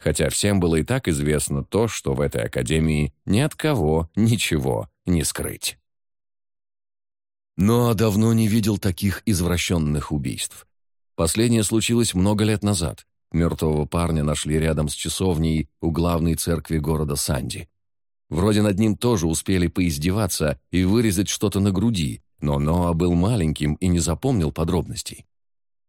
хотя всем было и так известно то, что в этой академии ни от кого ничего не скрыть. Но давно не видел таких извращенных убийств. Последнее случилось много лет назад. Мертвого парня нашли рядом с часовней у главной церкви города Санди. Вроде над ним тоже успели поиздеваться и вырезать что-то на груди, но Ноа был маленьким и не запомнил подробностей.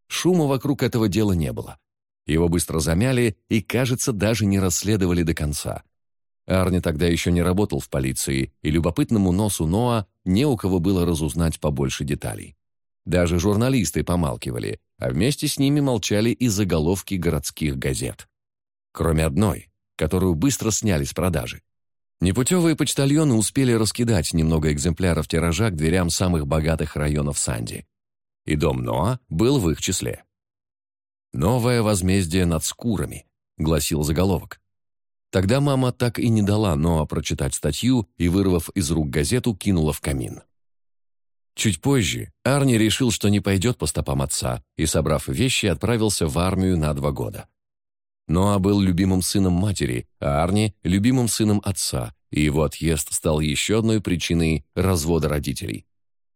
Шума вокруг этого дела не было. Его быстро замяли и, кажется, даже не расследовали до конца. Арни тогда еще не работал в полиции, и любопытному носу Ноа не у кого было разузнать побольше деталей. Даже журналисты помалкивали, а вместе с ними молчали и заголовки городских газет. Кроме одной, которую быстро сняли с продажи. Непутевые почтальоны успели раскидать немного экземпляров тиража к дверям самых богатых районов Санди. И дом Ноа был в их числе. «Новое возмездие над скурами», — гласил заголовок. Тогда мама так и не дала Ноа прочитать статью и, вырвав из рук газету, кинула в камин. Чуть позже Арни решил, что не пойдет по стопам отца, и, собрав вещи, отправился в армию на два года. Ноа был любимым сыном матери, а Арни – любимым сыном отца, и его отъезд стал еще одной причиной развода родителей.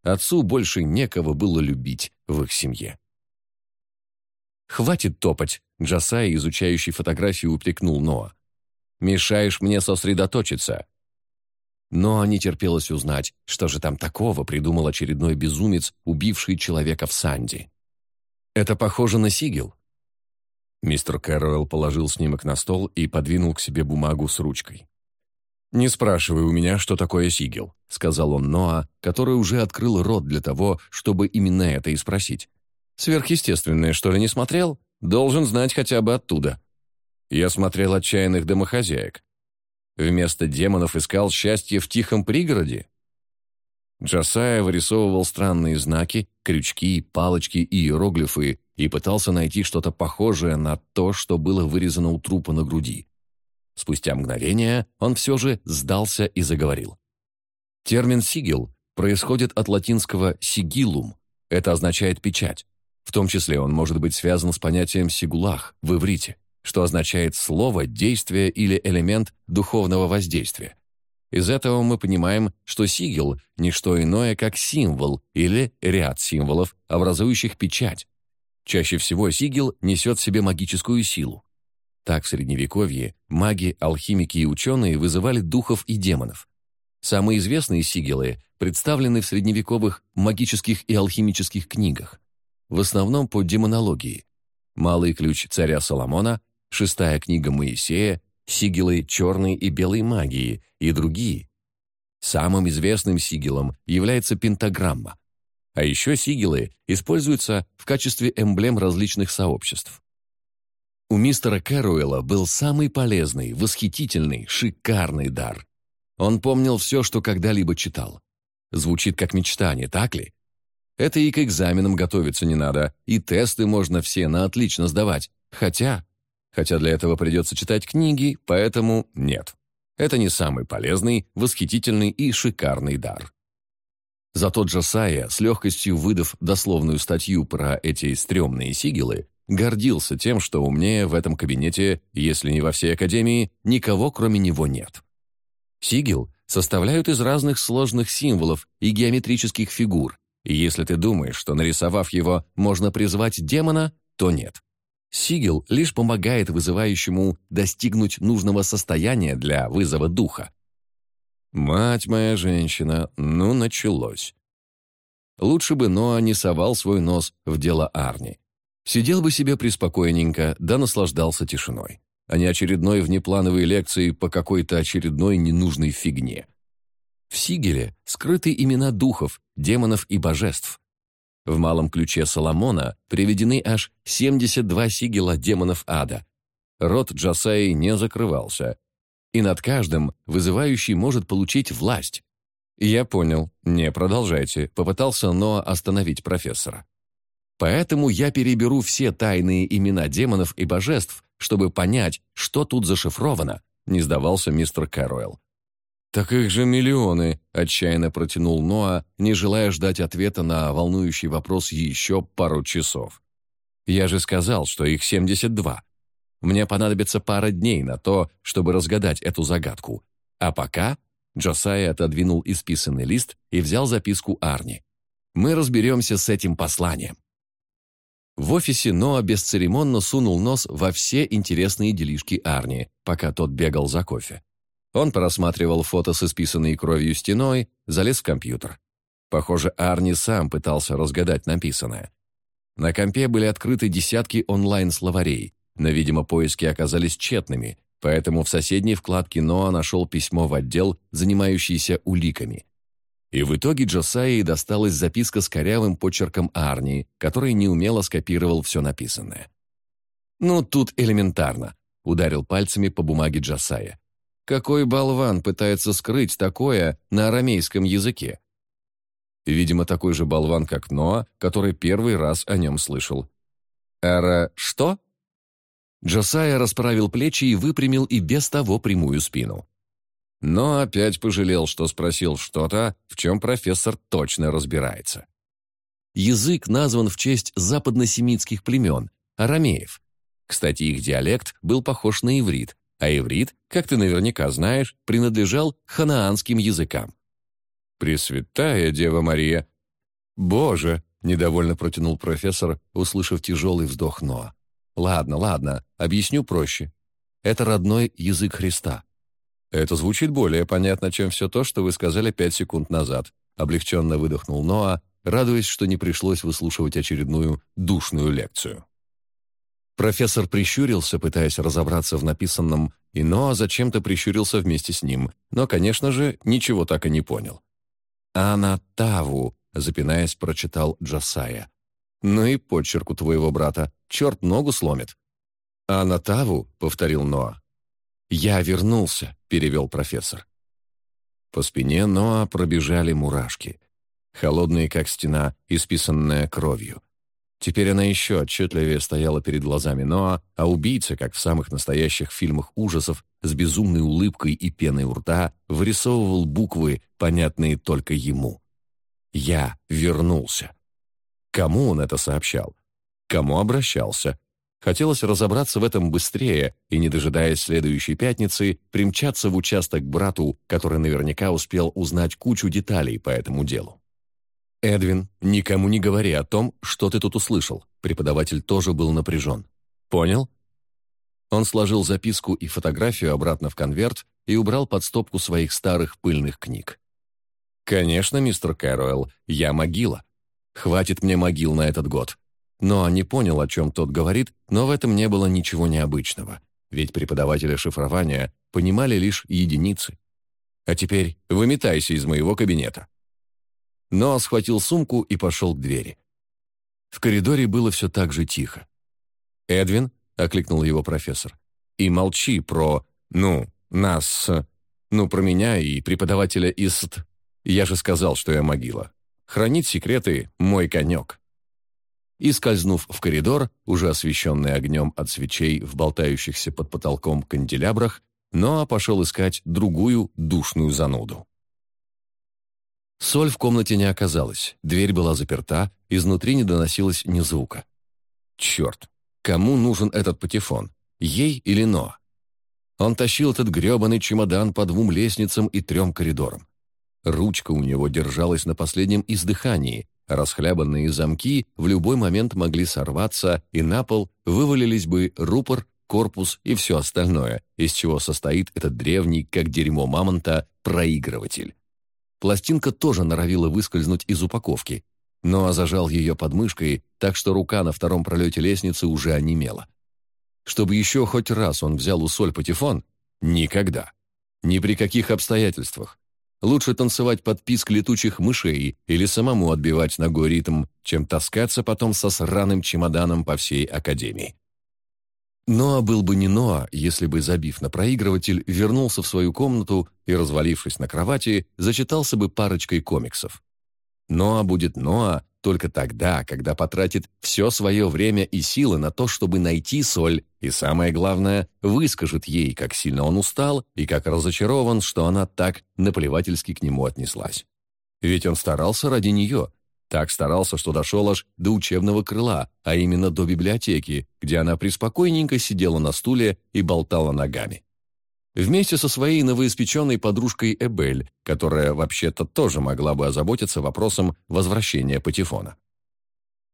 Отцу больше некого было любить в их семье. «Хватит топать», – Джасай, изучающий фотографию, упрекнул Ноа. Мешаешь мне сосредоточиться». Но не терпелось узнать, что же там такого придумал очередной безумец, убивший человека в Санди. «Это похоже на сигил». Мистер Кэрролл положил снимок на стол и подвинул к себе бумагу с ручкой. «Не спрашивай у меня, что такое сигил», — сказал он Ноа, который уже открыл рот для того, чтобы именно это и спросить. «Сверхъестественное, что ли, не смотрел? Должен знать хотя бы оттуда». Я смотрел отчаянных домохозяек. Вместо демонов искал счастье в тихом пригороде. Джасая вырисовывал странные знаки, крючки, палочки и иероглифы и пытался найти что-то похожее на то, что было вырезано у трупа на груди. Спустя мгновение он все же сдался и заговорил. Термин «сигил» происходит от латинского «сигилум». Это означает «печать». В том числе он может быть связан с понятием «сигулах» в иврите что означает слово, действие или элемент духовного воздействия. Из этого мы понимаем, что сигил – не что иное, как символ или ряд символов, образующих печать. Чаще всего сигил несет в себе магическую силу. Так в Средневековье маги, алхимики и ученые вызывали духов и демонов. Самые известные сигилы представлены в средневековых магических и алхимических книгах, в основном по демонологии. Малый ключ царя Соломона шестая книга Моисея, сигилы черной и белой магии и другие. Самым известным сигилом является пентаграмма. А еще сигилы используются в качестве эмблем различных сообществ. У мистера Кэруэлла был самый полезный, восхитительный, шикарный дар. Он помнил все, что когда-либо читал. Звучит как мечта, не так ли? Это и к экзаменам готовиться не надо, и тесты можно все на отлично сдавать. Хотя хотя для этого придется читать книги, поэтому нет. Это не самый полезный, восхитительный и шикарный дар. Зато Джасая, с легкостью выдав дословную статью про эти стрёмные сигилы, гордился тем, что умнее в этом кабинете, если не во всей академии, никого кроме него нет. Сигил составляют из разных сложных символов и геометрических фигур, и если ты думаешь, что нарисовав его, можно призвать демона, то нет. Сигил лишь помогает вызывающему достигнуть нужного состояния для вызова духа. «Мать моя женщина, ну началось». Лучше бы Ноа не совал свой нос в дело Арни. Сидел бы себе приспокойненько, да наслаждался тишиной, а не очередной внеплановой лекции по какой-то очередной ненужной фигне. В Сигеле скрыты имена духов, демонов и божеств, в малом ключе Соломона приведены аж 72 сигела демонов ада. Рот Джасаи не закрывался, и над каждым вызывающий может получить власть. «Я понял. Не продолжайте», — попытался Ноа остановить профессора. «Поэтому я переберу все тайные имена демонов и божеств, чтобы понять, что тут зашифровано», — не сдавался мистер Кэруэлл. «Так их же миллионы», — отчаянно протянул Ноа, не желая ждать ответа на волнующий вопрос еще пару часов. «Я же сказал, что их 72. Мне понадобится пара дней на то, чтобы разгадать эту загадку. А пока...» Джосайя отодвинул исписанный лист и взял записку Арни. «Мы разберемся с этим посланием». В офисе Ноа бесцеремонно сунул нос во все интересные делишки Арни, пока тот бегал за кофе. Он просматривал фото с исписанной кровью стеной, залез в компьютер. Похоже, Арни сам пытался разгадать написанное. На компе были открыты десятки онлайн-словарей, но, видимо, поиски оказались тщетными, поэтому в соседней вкладке Ноа нашел письмо в отдел, занимающийся уликами. И в итоге Джосаи досталась записка с корявым почерком Арни, который неумело скопировал все написанное. «Ну, тут элементарно», — ударил пальцами по бумаге Джосая. Какой болван пытается скрыть такое на арамейском языке? Видимо, такой же болван, как Ноа, который первый раз о нем слышал. «Эра что?» Джосайя расправил плечи и выпрямил и без того прямую спину. Но опять пожалел, что спросил что-то, в чем профессор точно разбирается. Язык назван в честь западносемитских племен, арамеев. Кстати, их диалект был похож на иврит, а иврит, как ты наверняка знаешь, принадлежал ханаанским языкам. «Пресвятая Дева Мария!» «Боже!» — недовольно протянул профессор, услышав тяжелый вздох Ноа. «Ладно, ладно, объясню проще. Это родной язык Христа». «Это звучит более понятно, чем все то, что вы сказали пять секунд назад», облегченно выдохнул Ноа, радуясь, что не пришлось выслушивать очередную душную лекцию. Профессор прищурился, пытаясь разобраться в написанном, и Ноа зачем-то прищурился вместе с ним, но, конечно же, ничего так и не понял. «Анатаву», — запинаясь, прочитал Джасая. «Ну и почерк у твоего брата. Черт ногу сломит». «Анатаву», — повторил Ноа. «Я вернулся», — перевел профессор. По спине Ноа пробежали мурашки. Холодные, как стена, исписанная кровью. Теперь она еще отчетливее стояла перед глазами Ноа, а убийца, как в самых настоящих фильмах ужасов, с безумной улыбкой и пеной у рта, вырисовывал буквы, понятные только ему. «Я вернулся». Кому он это сообщал? Кому обращался? Хотелось разобраться в этом быстрее и, не дожидаясь следующей пятницы, примчаться в участок брату, который наверняка успел узнать кучу деталей по этому делу. «Эдвин, никому не говори о том, что ты тут услышал». Преподаватель тоже был напряжен. «Понял?» Он сложил записку и фотографию обратно в конверт и убрал под стопку своих старых пыльных книг. «Конечно, мистер Кэруэлл, я могила. Хватит мне могил на этот год». Но не понял, о чем тот говорит, но в этом не было ничего необычного, ведь преподаватели шифрования понимали лишь единицы. «А теперь выметайся из моего кабинета» но схватил сумку и пошел к двери. В коридоре было все так же тихо. «Эдвин», — окликнул его профессор, — «и молчи про, ну, нас, ну, про меня и преподавателя из... Я же сказал, что я могила. Хранить секреты — мой конек». И, скользнув в коридор, уже освещенный огнем от свечей в болтающихся под потолком канделябрах, Ноа пошел искать другую душную зануду. Соль в комнате не оказалось, дверь была заперта, изнутри не доносилось ни звука. Черт, кому нужен этот патефон? Ей или Но? Он тащил этот гребаный чемодан по двум лестницам и трем коридорам. Ручка у него держалась на последнем издыхании, расхлябанные замки в любой момент могли сорваться, и на пол вывалились бы рупор, корпус и все остальное, из чего состоит этот древний, как дерьмо мамонта, проигрыватель. Пластинка тоже норовила выскользнуть из упаковки, но зажал ее подмышкой, так что рука на втором пролете лестницы уже онемела. Чтобы еще хоть раз он взял у Соль патефон? Никогда. Ни при каких обстоятельствах. Лучше танцевать под писк летучих мышей или самому отбивать ногой ритм, чем таскаться потом со сраным чемоданом по всей академии. Ноа был бы не Ноа, если бы, забив на проигрыватель, вернулся в свою комнату и, развалившись на кровати, зачитался бы парочкой комиксов. Ноа будет Ноа только тогда, когда потратит все свое время и силы на то, чтобы найти соль, и самое главное, выскажет ей, как сильно он устал и как разочарован, что она так наплевательски к нему отнеслась. Ведь он старался ради нее, так старался, что дошел аж до учебного крыла, а именно до библиотеки, где она приспокойненько сидела на стуле и болтала ногами. Вместе со своей новоиспеченной подружкой Эбель, которая вообще-то тоже могла бы озаботиться вопросом возвращения Патефона.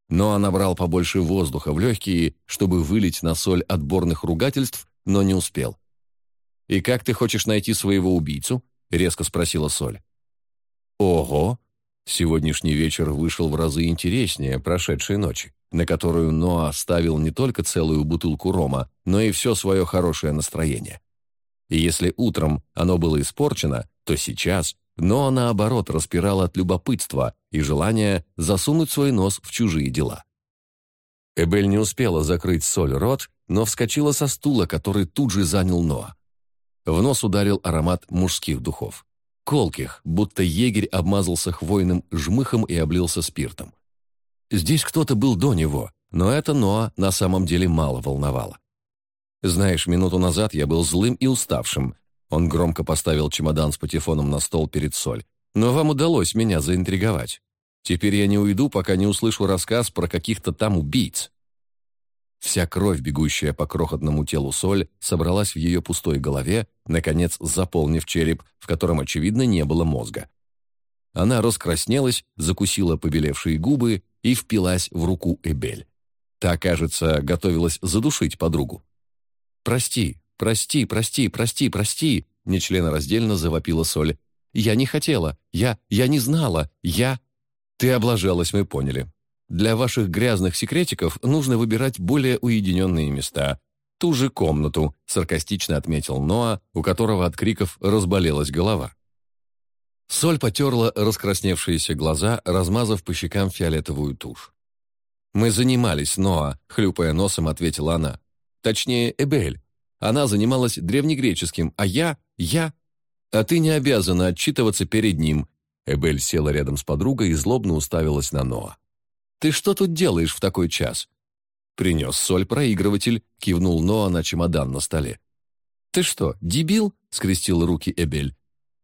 Но она брал побольше воздуха в легкие, чтобы вылить на соль отборных ругательств, но не успел. «И как ты хочешь найти своего убийцу?» — резко спросила Соль. «Ого!» Сегодняшний вечер вышел в разы интереснее прошедшей ночи, на которую Ноа оставил не только целую бутылку рома, но и все свое хорошее настроение. И если утром оно было испорчено, то сейчас Ноа, наоборот, распирал от любопытства и желания засунуть свой нос в чужие дела. Эбель не успела закрыть соль рот, но вскочила со стула, который тут же занял Ноа. В нос ударил аромат мужских духов. Колких, будто егерь обмазался хвойным жмыхом и облился спиртом. Здесь кто-то был до него, но это Ноа на самом деле мало волновало. Знаешь, минуту назад я был злым и уставшим. Он громко поставил чемодан с патефоном на стол перед Соль. Но вам удалось меня заинтриговать. Теперь я не уйду, пока не услышу рассказ про каких-то там убийц. Вся кровь, бегущая по крохотному телу соль, собралась в ее пустой голове, наконец заполнив череп, в котором, очевидно, не было мозга. Она раскраснелась, закусила побелевшие губы и впилась в руку Эбель. Та, кажется, готовилась задушить подругу. «Прости, прости, прости, прости, прости!» нечленораздельно завопила Соль. «Я не хотела, я, я не знала, я...» «Ты облажалась, мы поняли. Для ваших грязных секретиков нужно выбирать более уединенные места. Ту же комнату», — саркастично отметил Ноа, у которого от криков разболелась голова. Соль потерла раскрасневшиеся глаза, размазав по щекам фиолетовую тушь. «Мы занимались, Ноа», — хлюпая носом, ответила она. «Точнее, Эбель. Она занималась древнегреческим, а я... я... А ты не обязана отчитываться перед ним». Эбель села рядом с подругой и злобно уставилась на Ноа. «Ты что тут делаешь в такой час?» «Принес соль проигрыватель», — кивнул Ноа на чемодан на столе. «Ты что, дебил?» — скрестил руки Эбель.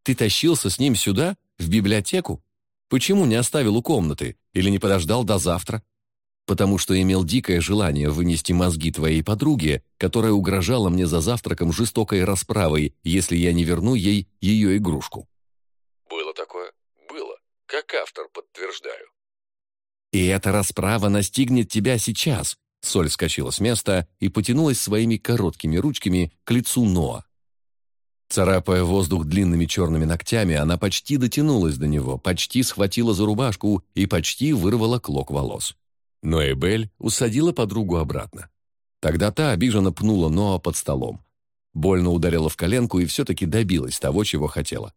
«Ты тащился с ним сюда, в библиотеку? Почему не оставил у комнаты или не подождал до завтра?» «Потому что имел дикое желание вынести мозги твоей подруге, которая угрожала мне за завтраком жестокой расправой, если я не верну ей ее игрушку». «Было такое? Было. Как автор, подтверждаю». «И эта расправа настигнет тебя сейчас!» Соль скочила с места и потянулась своими короткими ручками к лицу Ноа. Царапая воздух длинными черными ногтями, она почти дотянулась до него, почти схватила за рубашку и почти вырвала клок волос. Но Эбель усадила подругу обратно. Тогда та обиженно пнула Ноа под столом. Больно ударила в коленку и все-таки добилась того, чего хотела.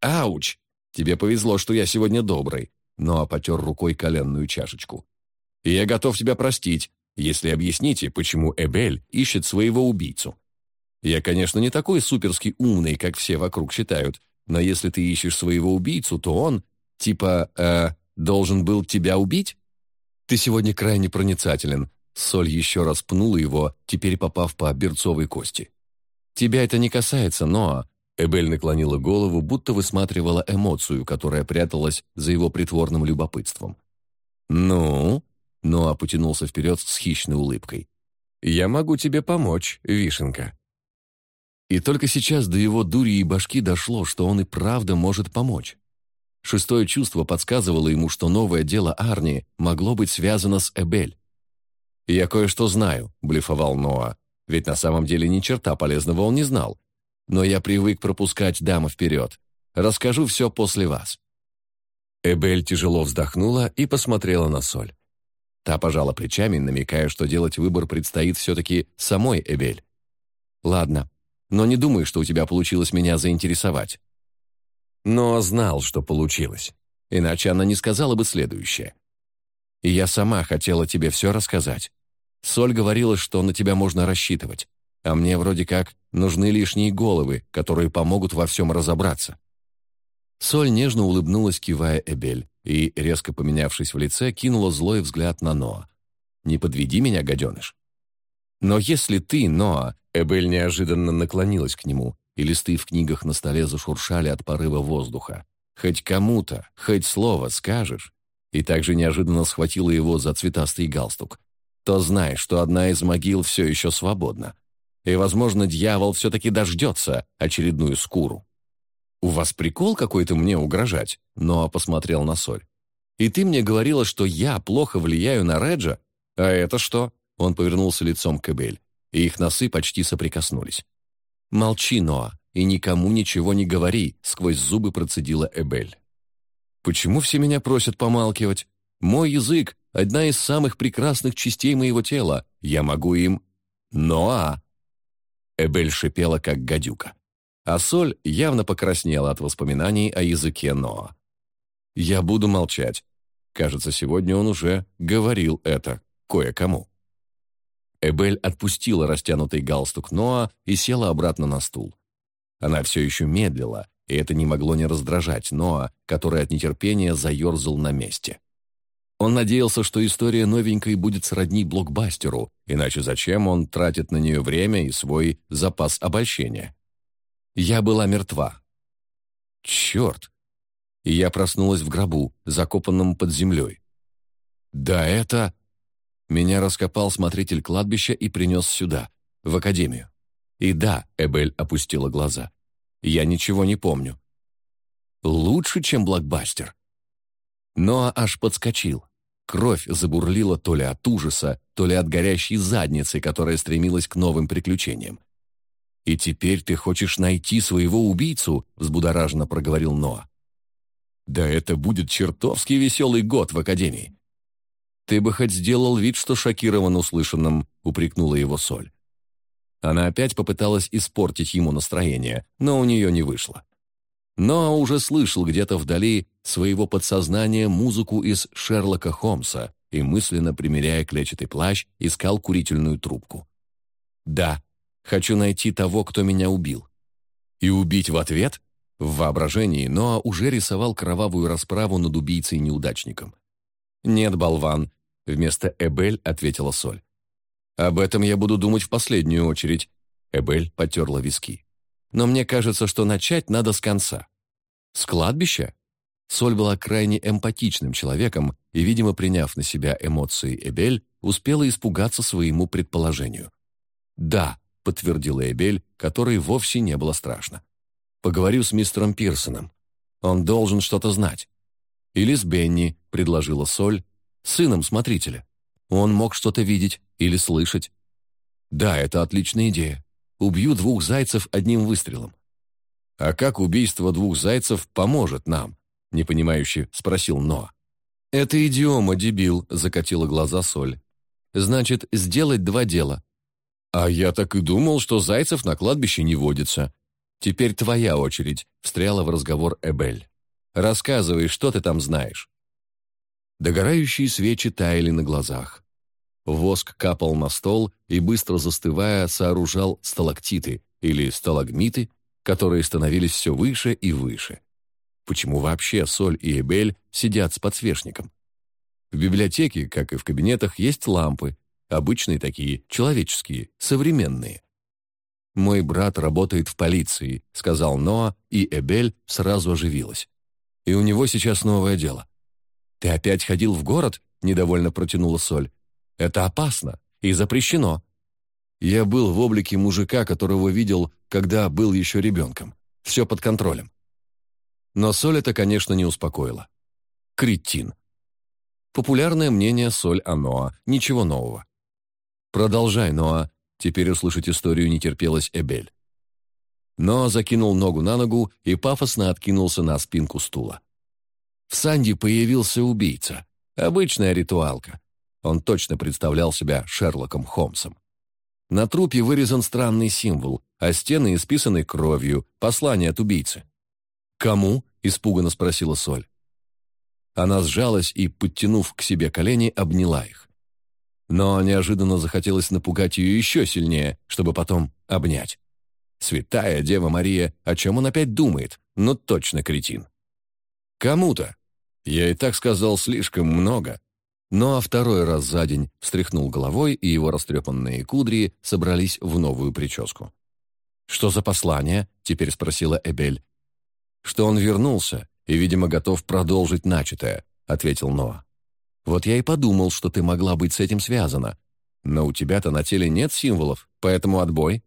«Ауч! Тебе повезло, что я сегодня добрый но потер рукой коленную чашечку. «Я готов тебя простить, если объясните, почему Эбель ищет своего убийцу. Я, конечно, не такой суперски умный, как все вокруг считают, но если ты ищешь своего убийцу, то он, типа, э, должен был тебя убить? Ты сегодня крайне проницателен». Соль еще раз пнула его, теперь попав по берцовой кости. «Тебя это не касается, Ноа, Эбель наклонила голову, будто высматривала эмоцию, которая пряталась за его притворным любопытством. «Ну?» — Ноа потянулся вперед с хищной улыбкой. «Я могу тебе помочь, Вишенка». И только сейчас до его дури и башки дошло, что он и правда может помочь. Шестое чувство подсказывало ему, что новое дело Арни могло быть связано с Эбель. «Я кое-что знаю», — блефовал Ноа, ведь на самом деле ни черта полезного он не знал, но я привык пропускать даму вперед. Расскажу все после вас». Эбель тяжело вздохнула и посмотрела на Соль. Та пожала плечами, намекая, что делать выбор предстоит все-таки самой Эбель. «Ладно, но не думай, что у тебя получилось меня заинтересовать». Но знал, что получилось. Иначе она не сказала бы следующее. «И я сама хотела тебе все рассказать. Соль говорила, что на тебя можно рассчитывать а мне вроде как нужны лишние головы, которые помогут во всем разобраться». Соль нежно улыбнулась, кивая Эбель, и, резко поменявшись в лице, кинула злой взгляд на Ноа. «Не подведи меня, гаденыш». «Но если ты, Ноа...» Эбель неожиданно наклонилась к нему, и листы в книгах на столе зашуршали от порыва воздуха. «Хоть кому-то, хоть слово скажешь...» И также неожиданно схватила его за цветастый галстук. «То знай, что одна из могил все еще свободна и, возможно, дьявол все-таки дождется очередную скуру. «У вас прикол какой-то мне угрожать?» но посмотрел на Соль. «И ты мне говорила, что я плохо влияю на Реджа? А это что?» Он повернулся лицом к Эбель, и их носы почти соприкоснулись. «Молчи, Ноа, и никому ничего не говори», — сквозь зубы процедила Эбель. «Почему все меня просят помалкивать? Мой язык — одна из самых прекрасных частей моего тела. Я могу им...» «Ноа!» Эбель шипела, как гадюка. А Соль явно покраснела от воспоминаний о языке Ноа. «Я буду молчать. Кажется, сегодня он уже говорил это кое-кому». Эбель отпустила растянутый галстук Ноа и села обратно на стул. Она все еще медлила, и это не могло не раздражать Ноа, который от нетерпения заерзал на месте. Он надеялся, что история новенькой будет сродни блокбастеру, иначе зачем он тратит на нее время и свой запас обольщения? Я была мертва. Черт! И я проснулась в гробу, закопанном под землей. Да это... Меня раскопал смотритель кладбища и принес сюда, в академию. И да, Эбель опустила глаза. Я ничего не помню. Лучше, чем блокбастер. Но аж подскочил. Кровь забурлила то ли от ужаса, то ли от горящей задницы, которая стремилась к новым приключениям. «И теперь ты хочешь найти своего убийцу?» — взбудораженно проговорил Ноа. «Да это будет чертовски веселый год в Академии!» «Ты бы хоть сделал вид, что шокирован услышанным», — упрекнула его Соль. Она опять попыталась испортить ему настроение, но у нее не вышло. Но уже слышал где-то вдали своего подсознания музыку из Шерлока Холмса и, мысленно примеряя клетчатый плащ, искал курительную трубку. «Да, хочу найти того, кто меня убил». «И убить в ответ?» В воображении Ноа уже рисовал кровавую расправу над убийцей-неудачником. «Нет, болван», — вместо Эбель ответила Соль. «Об этом я буду думать в последнюю очередь», — Эбель потерла виски. «Но мне кажется, что начать надо с конца». «С кладбища?» Соль была крайне эмпатичным человеком и, видимо, приняв на себя эмоции Эбель, успела испугаться своему предположению. «Да», — подтвердила Эбель, которой вовсе не было страшно. «Поговорю с мистером Пирсоном. Он должен что-то знать». «Или с Бенни», — предложила Соль, — «сыном смотрителя. Он мог что-то видеть или слышать». «Да, это отличная идея. Убью двух зайцев одним выстрелом». «А как убийство двух зайцев поможет нам?» — непонимающе спросил Но. «Это идиома, дебил», — закатила глаза Соль. «Значит, сделать два дела». «А я так и думал, что зайцев на кладбище не водится». «Теперь твоя очередь», — встряла в разговор Эбель. «Рассказывай, что ты там знаешь». Догорающие свечи таяли на глазах. Воск капал на стол и, быстро застывая, сооружал сталактиты или сталагмиты, которые становились все выше и выше. Почему вообще Соль и Эбель сидят с подсвечником? В библиотеке, как и в кабинетах, есть лампы, обычные такие, человеческие, современные. «Мой брат работает в полиции», — сказал Ноа, и Эбель сразу оживилась. «И у него сейчас новое дело». «Ты опять ходил в город?» — недовольно протянула Соль. «Это опасно и запрещено». Я был в облике мужика, которого видел, когда был еще ребенком. Все под контролем. Но Соль это, конечно, не успокоило. Кретин. Популярное мнение Соль о Ноа. Ничего нового. Продолжай, Ноа. Теперь услышать историю не терпелась Эбель. Ноа закинул ногу на ногу и пафосно откинулся на спинку стула. В Санди появился убийца. Обычная ритуалка. Он точно представлял себя Шерлоком Холмсом. На трупе вырезан странный символ, а стены исписаны кровью, послание от убийцы. «Кому?» — испуганно спросила Соль. Она сжалась и, подтянув к себе колени, обняла их. Но неожиданно захотелось напугать ее еще сильнее, чтобы потом обнять. Святая Дева Мария, о чем он опять думает? Ну точно кретин. Кому-то. Я и так сказал слишком много. Но а второй раз за день встряхнул головой, и его растрепанные кудри собрались в новую прическу. «Что за послание?» — теперь спросила Эбель что он вернулся и, видимо, готов продолжить начатое», — ответил Ноа. «Вот я и подумал, что ты могла быть с этим связана. Но у тебя-то на теле нет символов, поэтому отбой».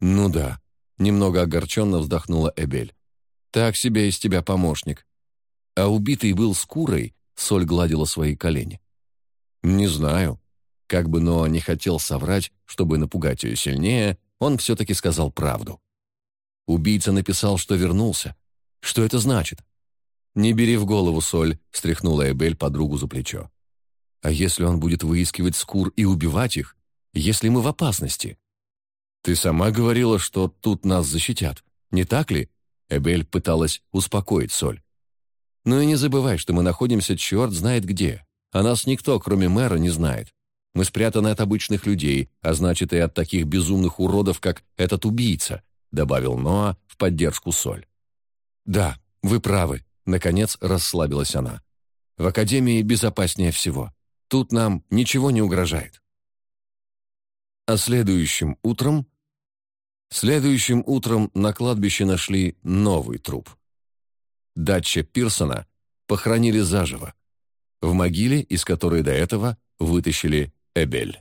«Ну да», — немного огорченно вздохнула Эбель. «Так себе из тебя помощник». А убитый был с курой, Соль гладила свои колени. «Не знаю». Как бы Ноа не хотел соврать, чтобы напугать ее сильнее, он все-таки сказал правду. Убийца написал, что вернулся, что это значит?» «Не бери в голову, Соль», — стряхнула Эбель подругу за плечо. «А если он будет выискивать скур и убивать их? Если мы в опасности?» «Ты сама говорила, что тут нас защитят, не так ли?» Эбель пыталась успокоить Соль. «Ну и не забывай, что мы находимся черт знает где, а нас никто, кроме мэра, не знает. Мы спрятаны от обычных людей, а значит и от таких безумных уродов, как этот убийца», добавил Ноа, в поддержку Соль. «Да, вы правы», — наконец расслабилась она. «В Академии безопаснее всего. Тут нам ничего не угрожает». А следующим утром... Следующим утром на кладбище нашли новый труп. Датча Пирсона похоронили заживо, в могиле, из которой до этого вытащили Эбель.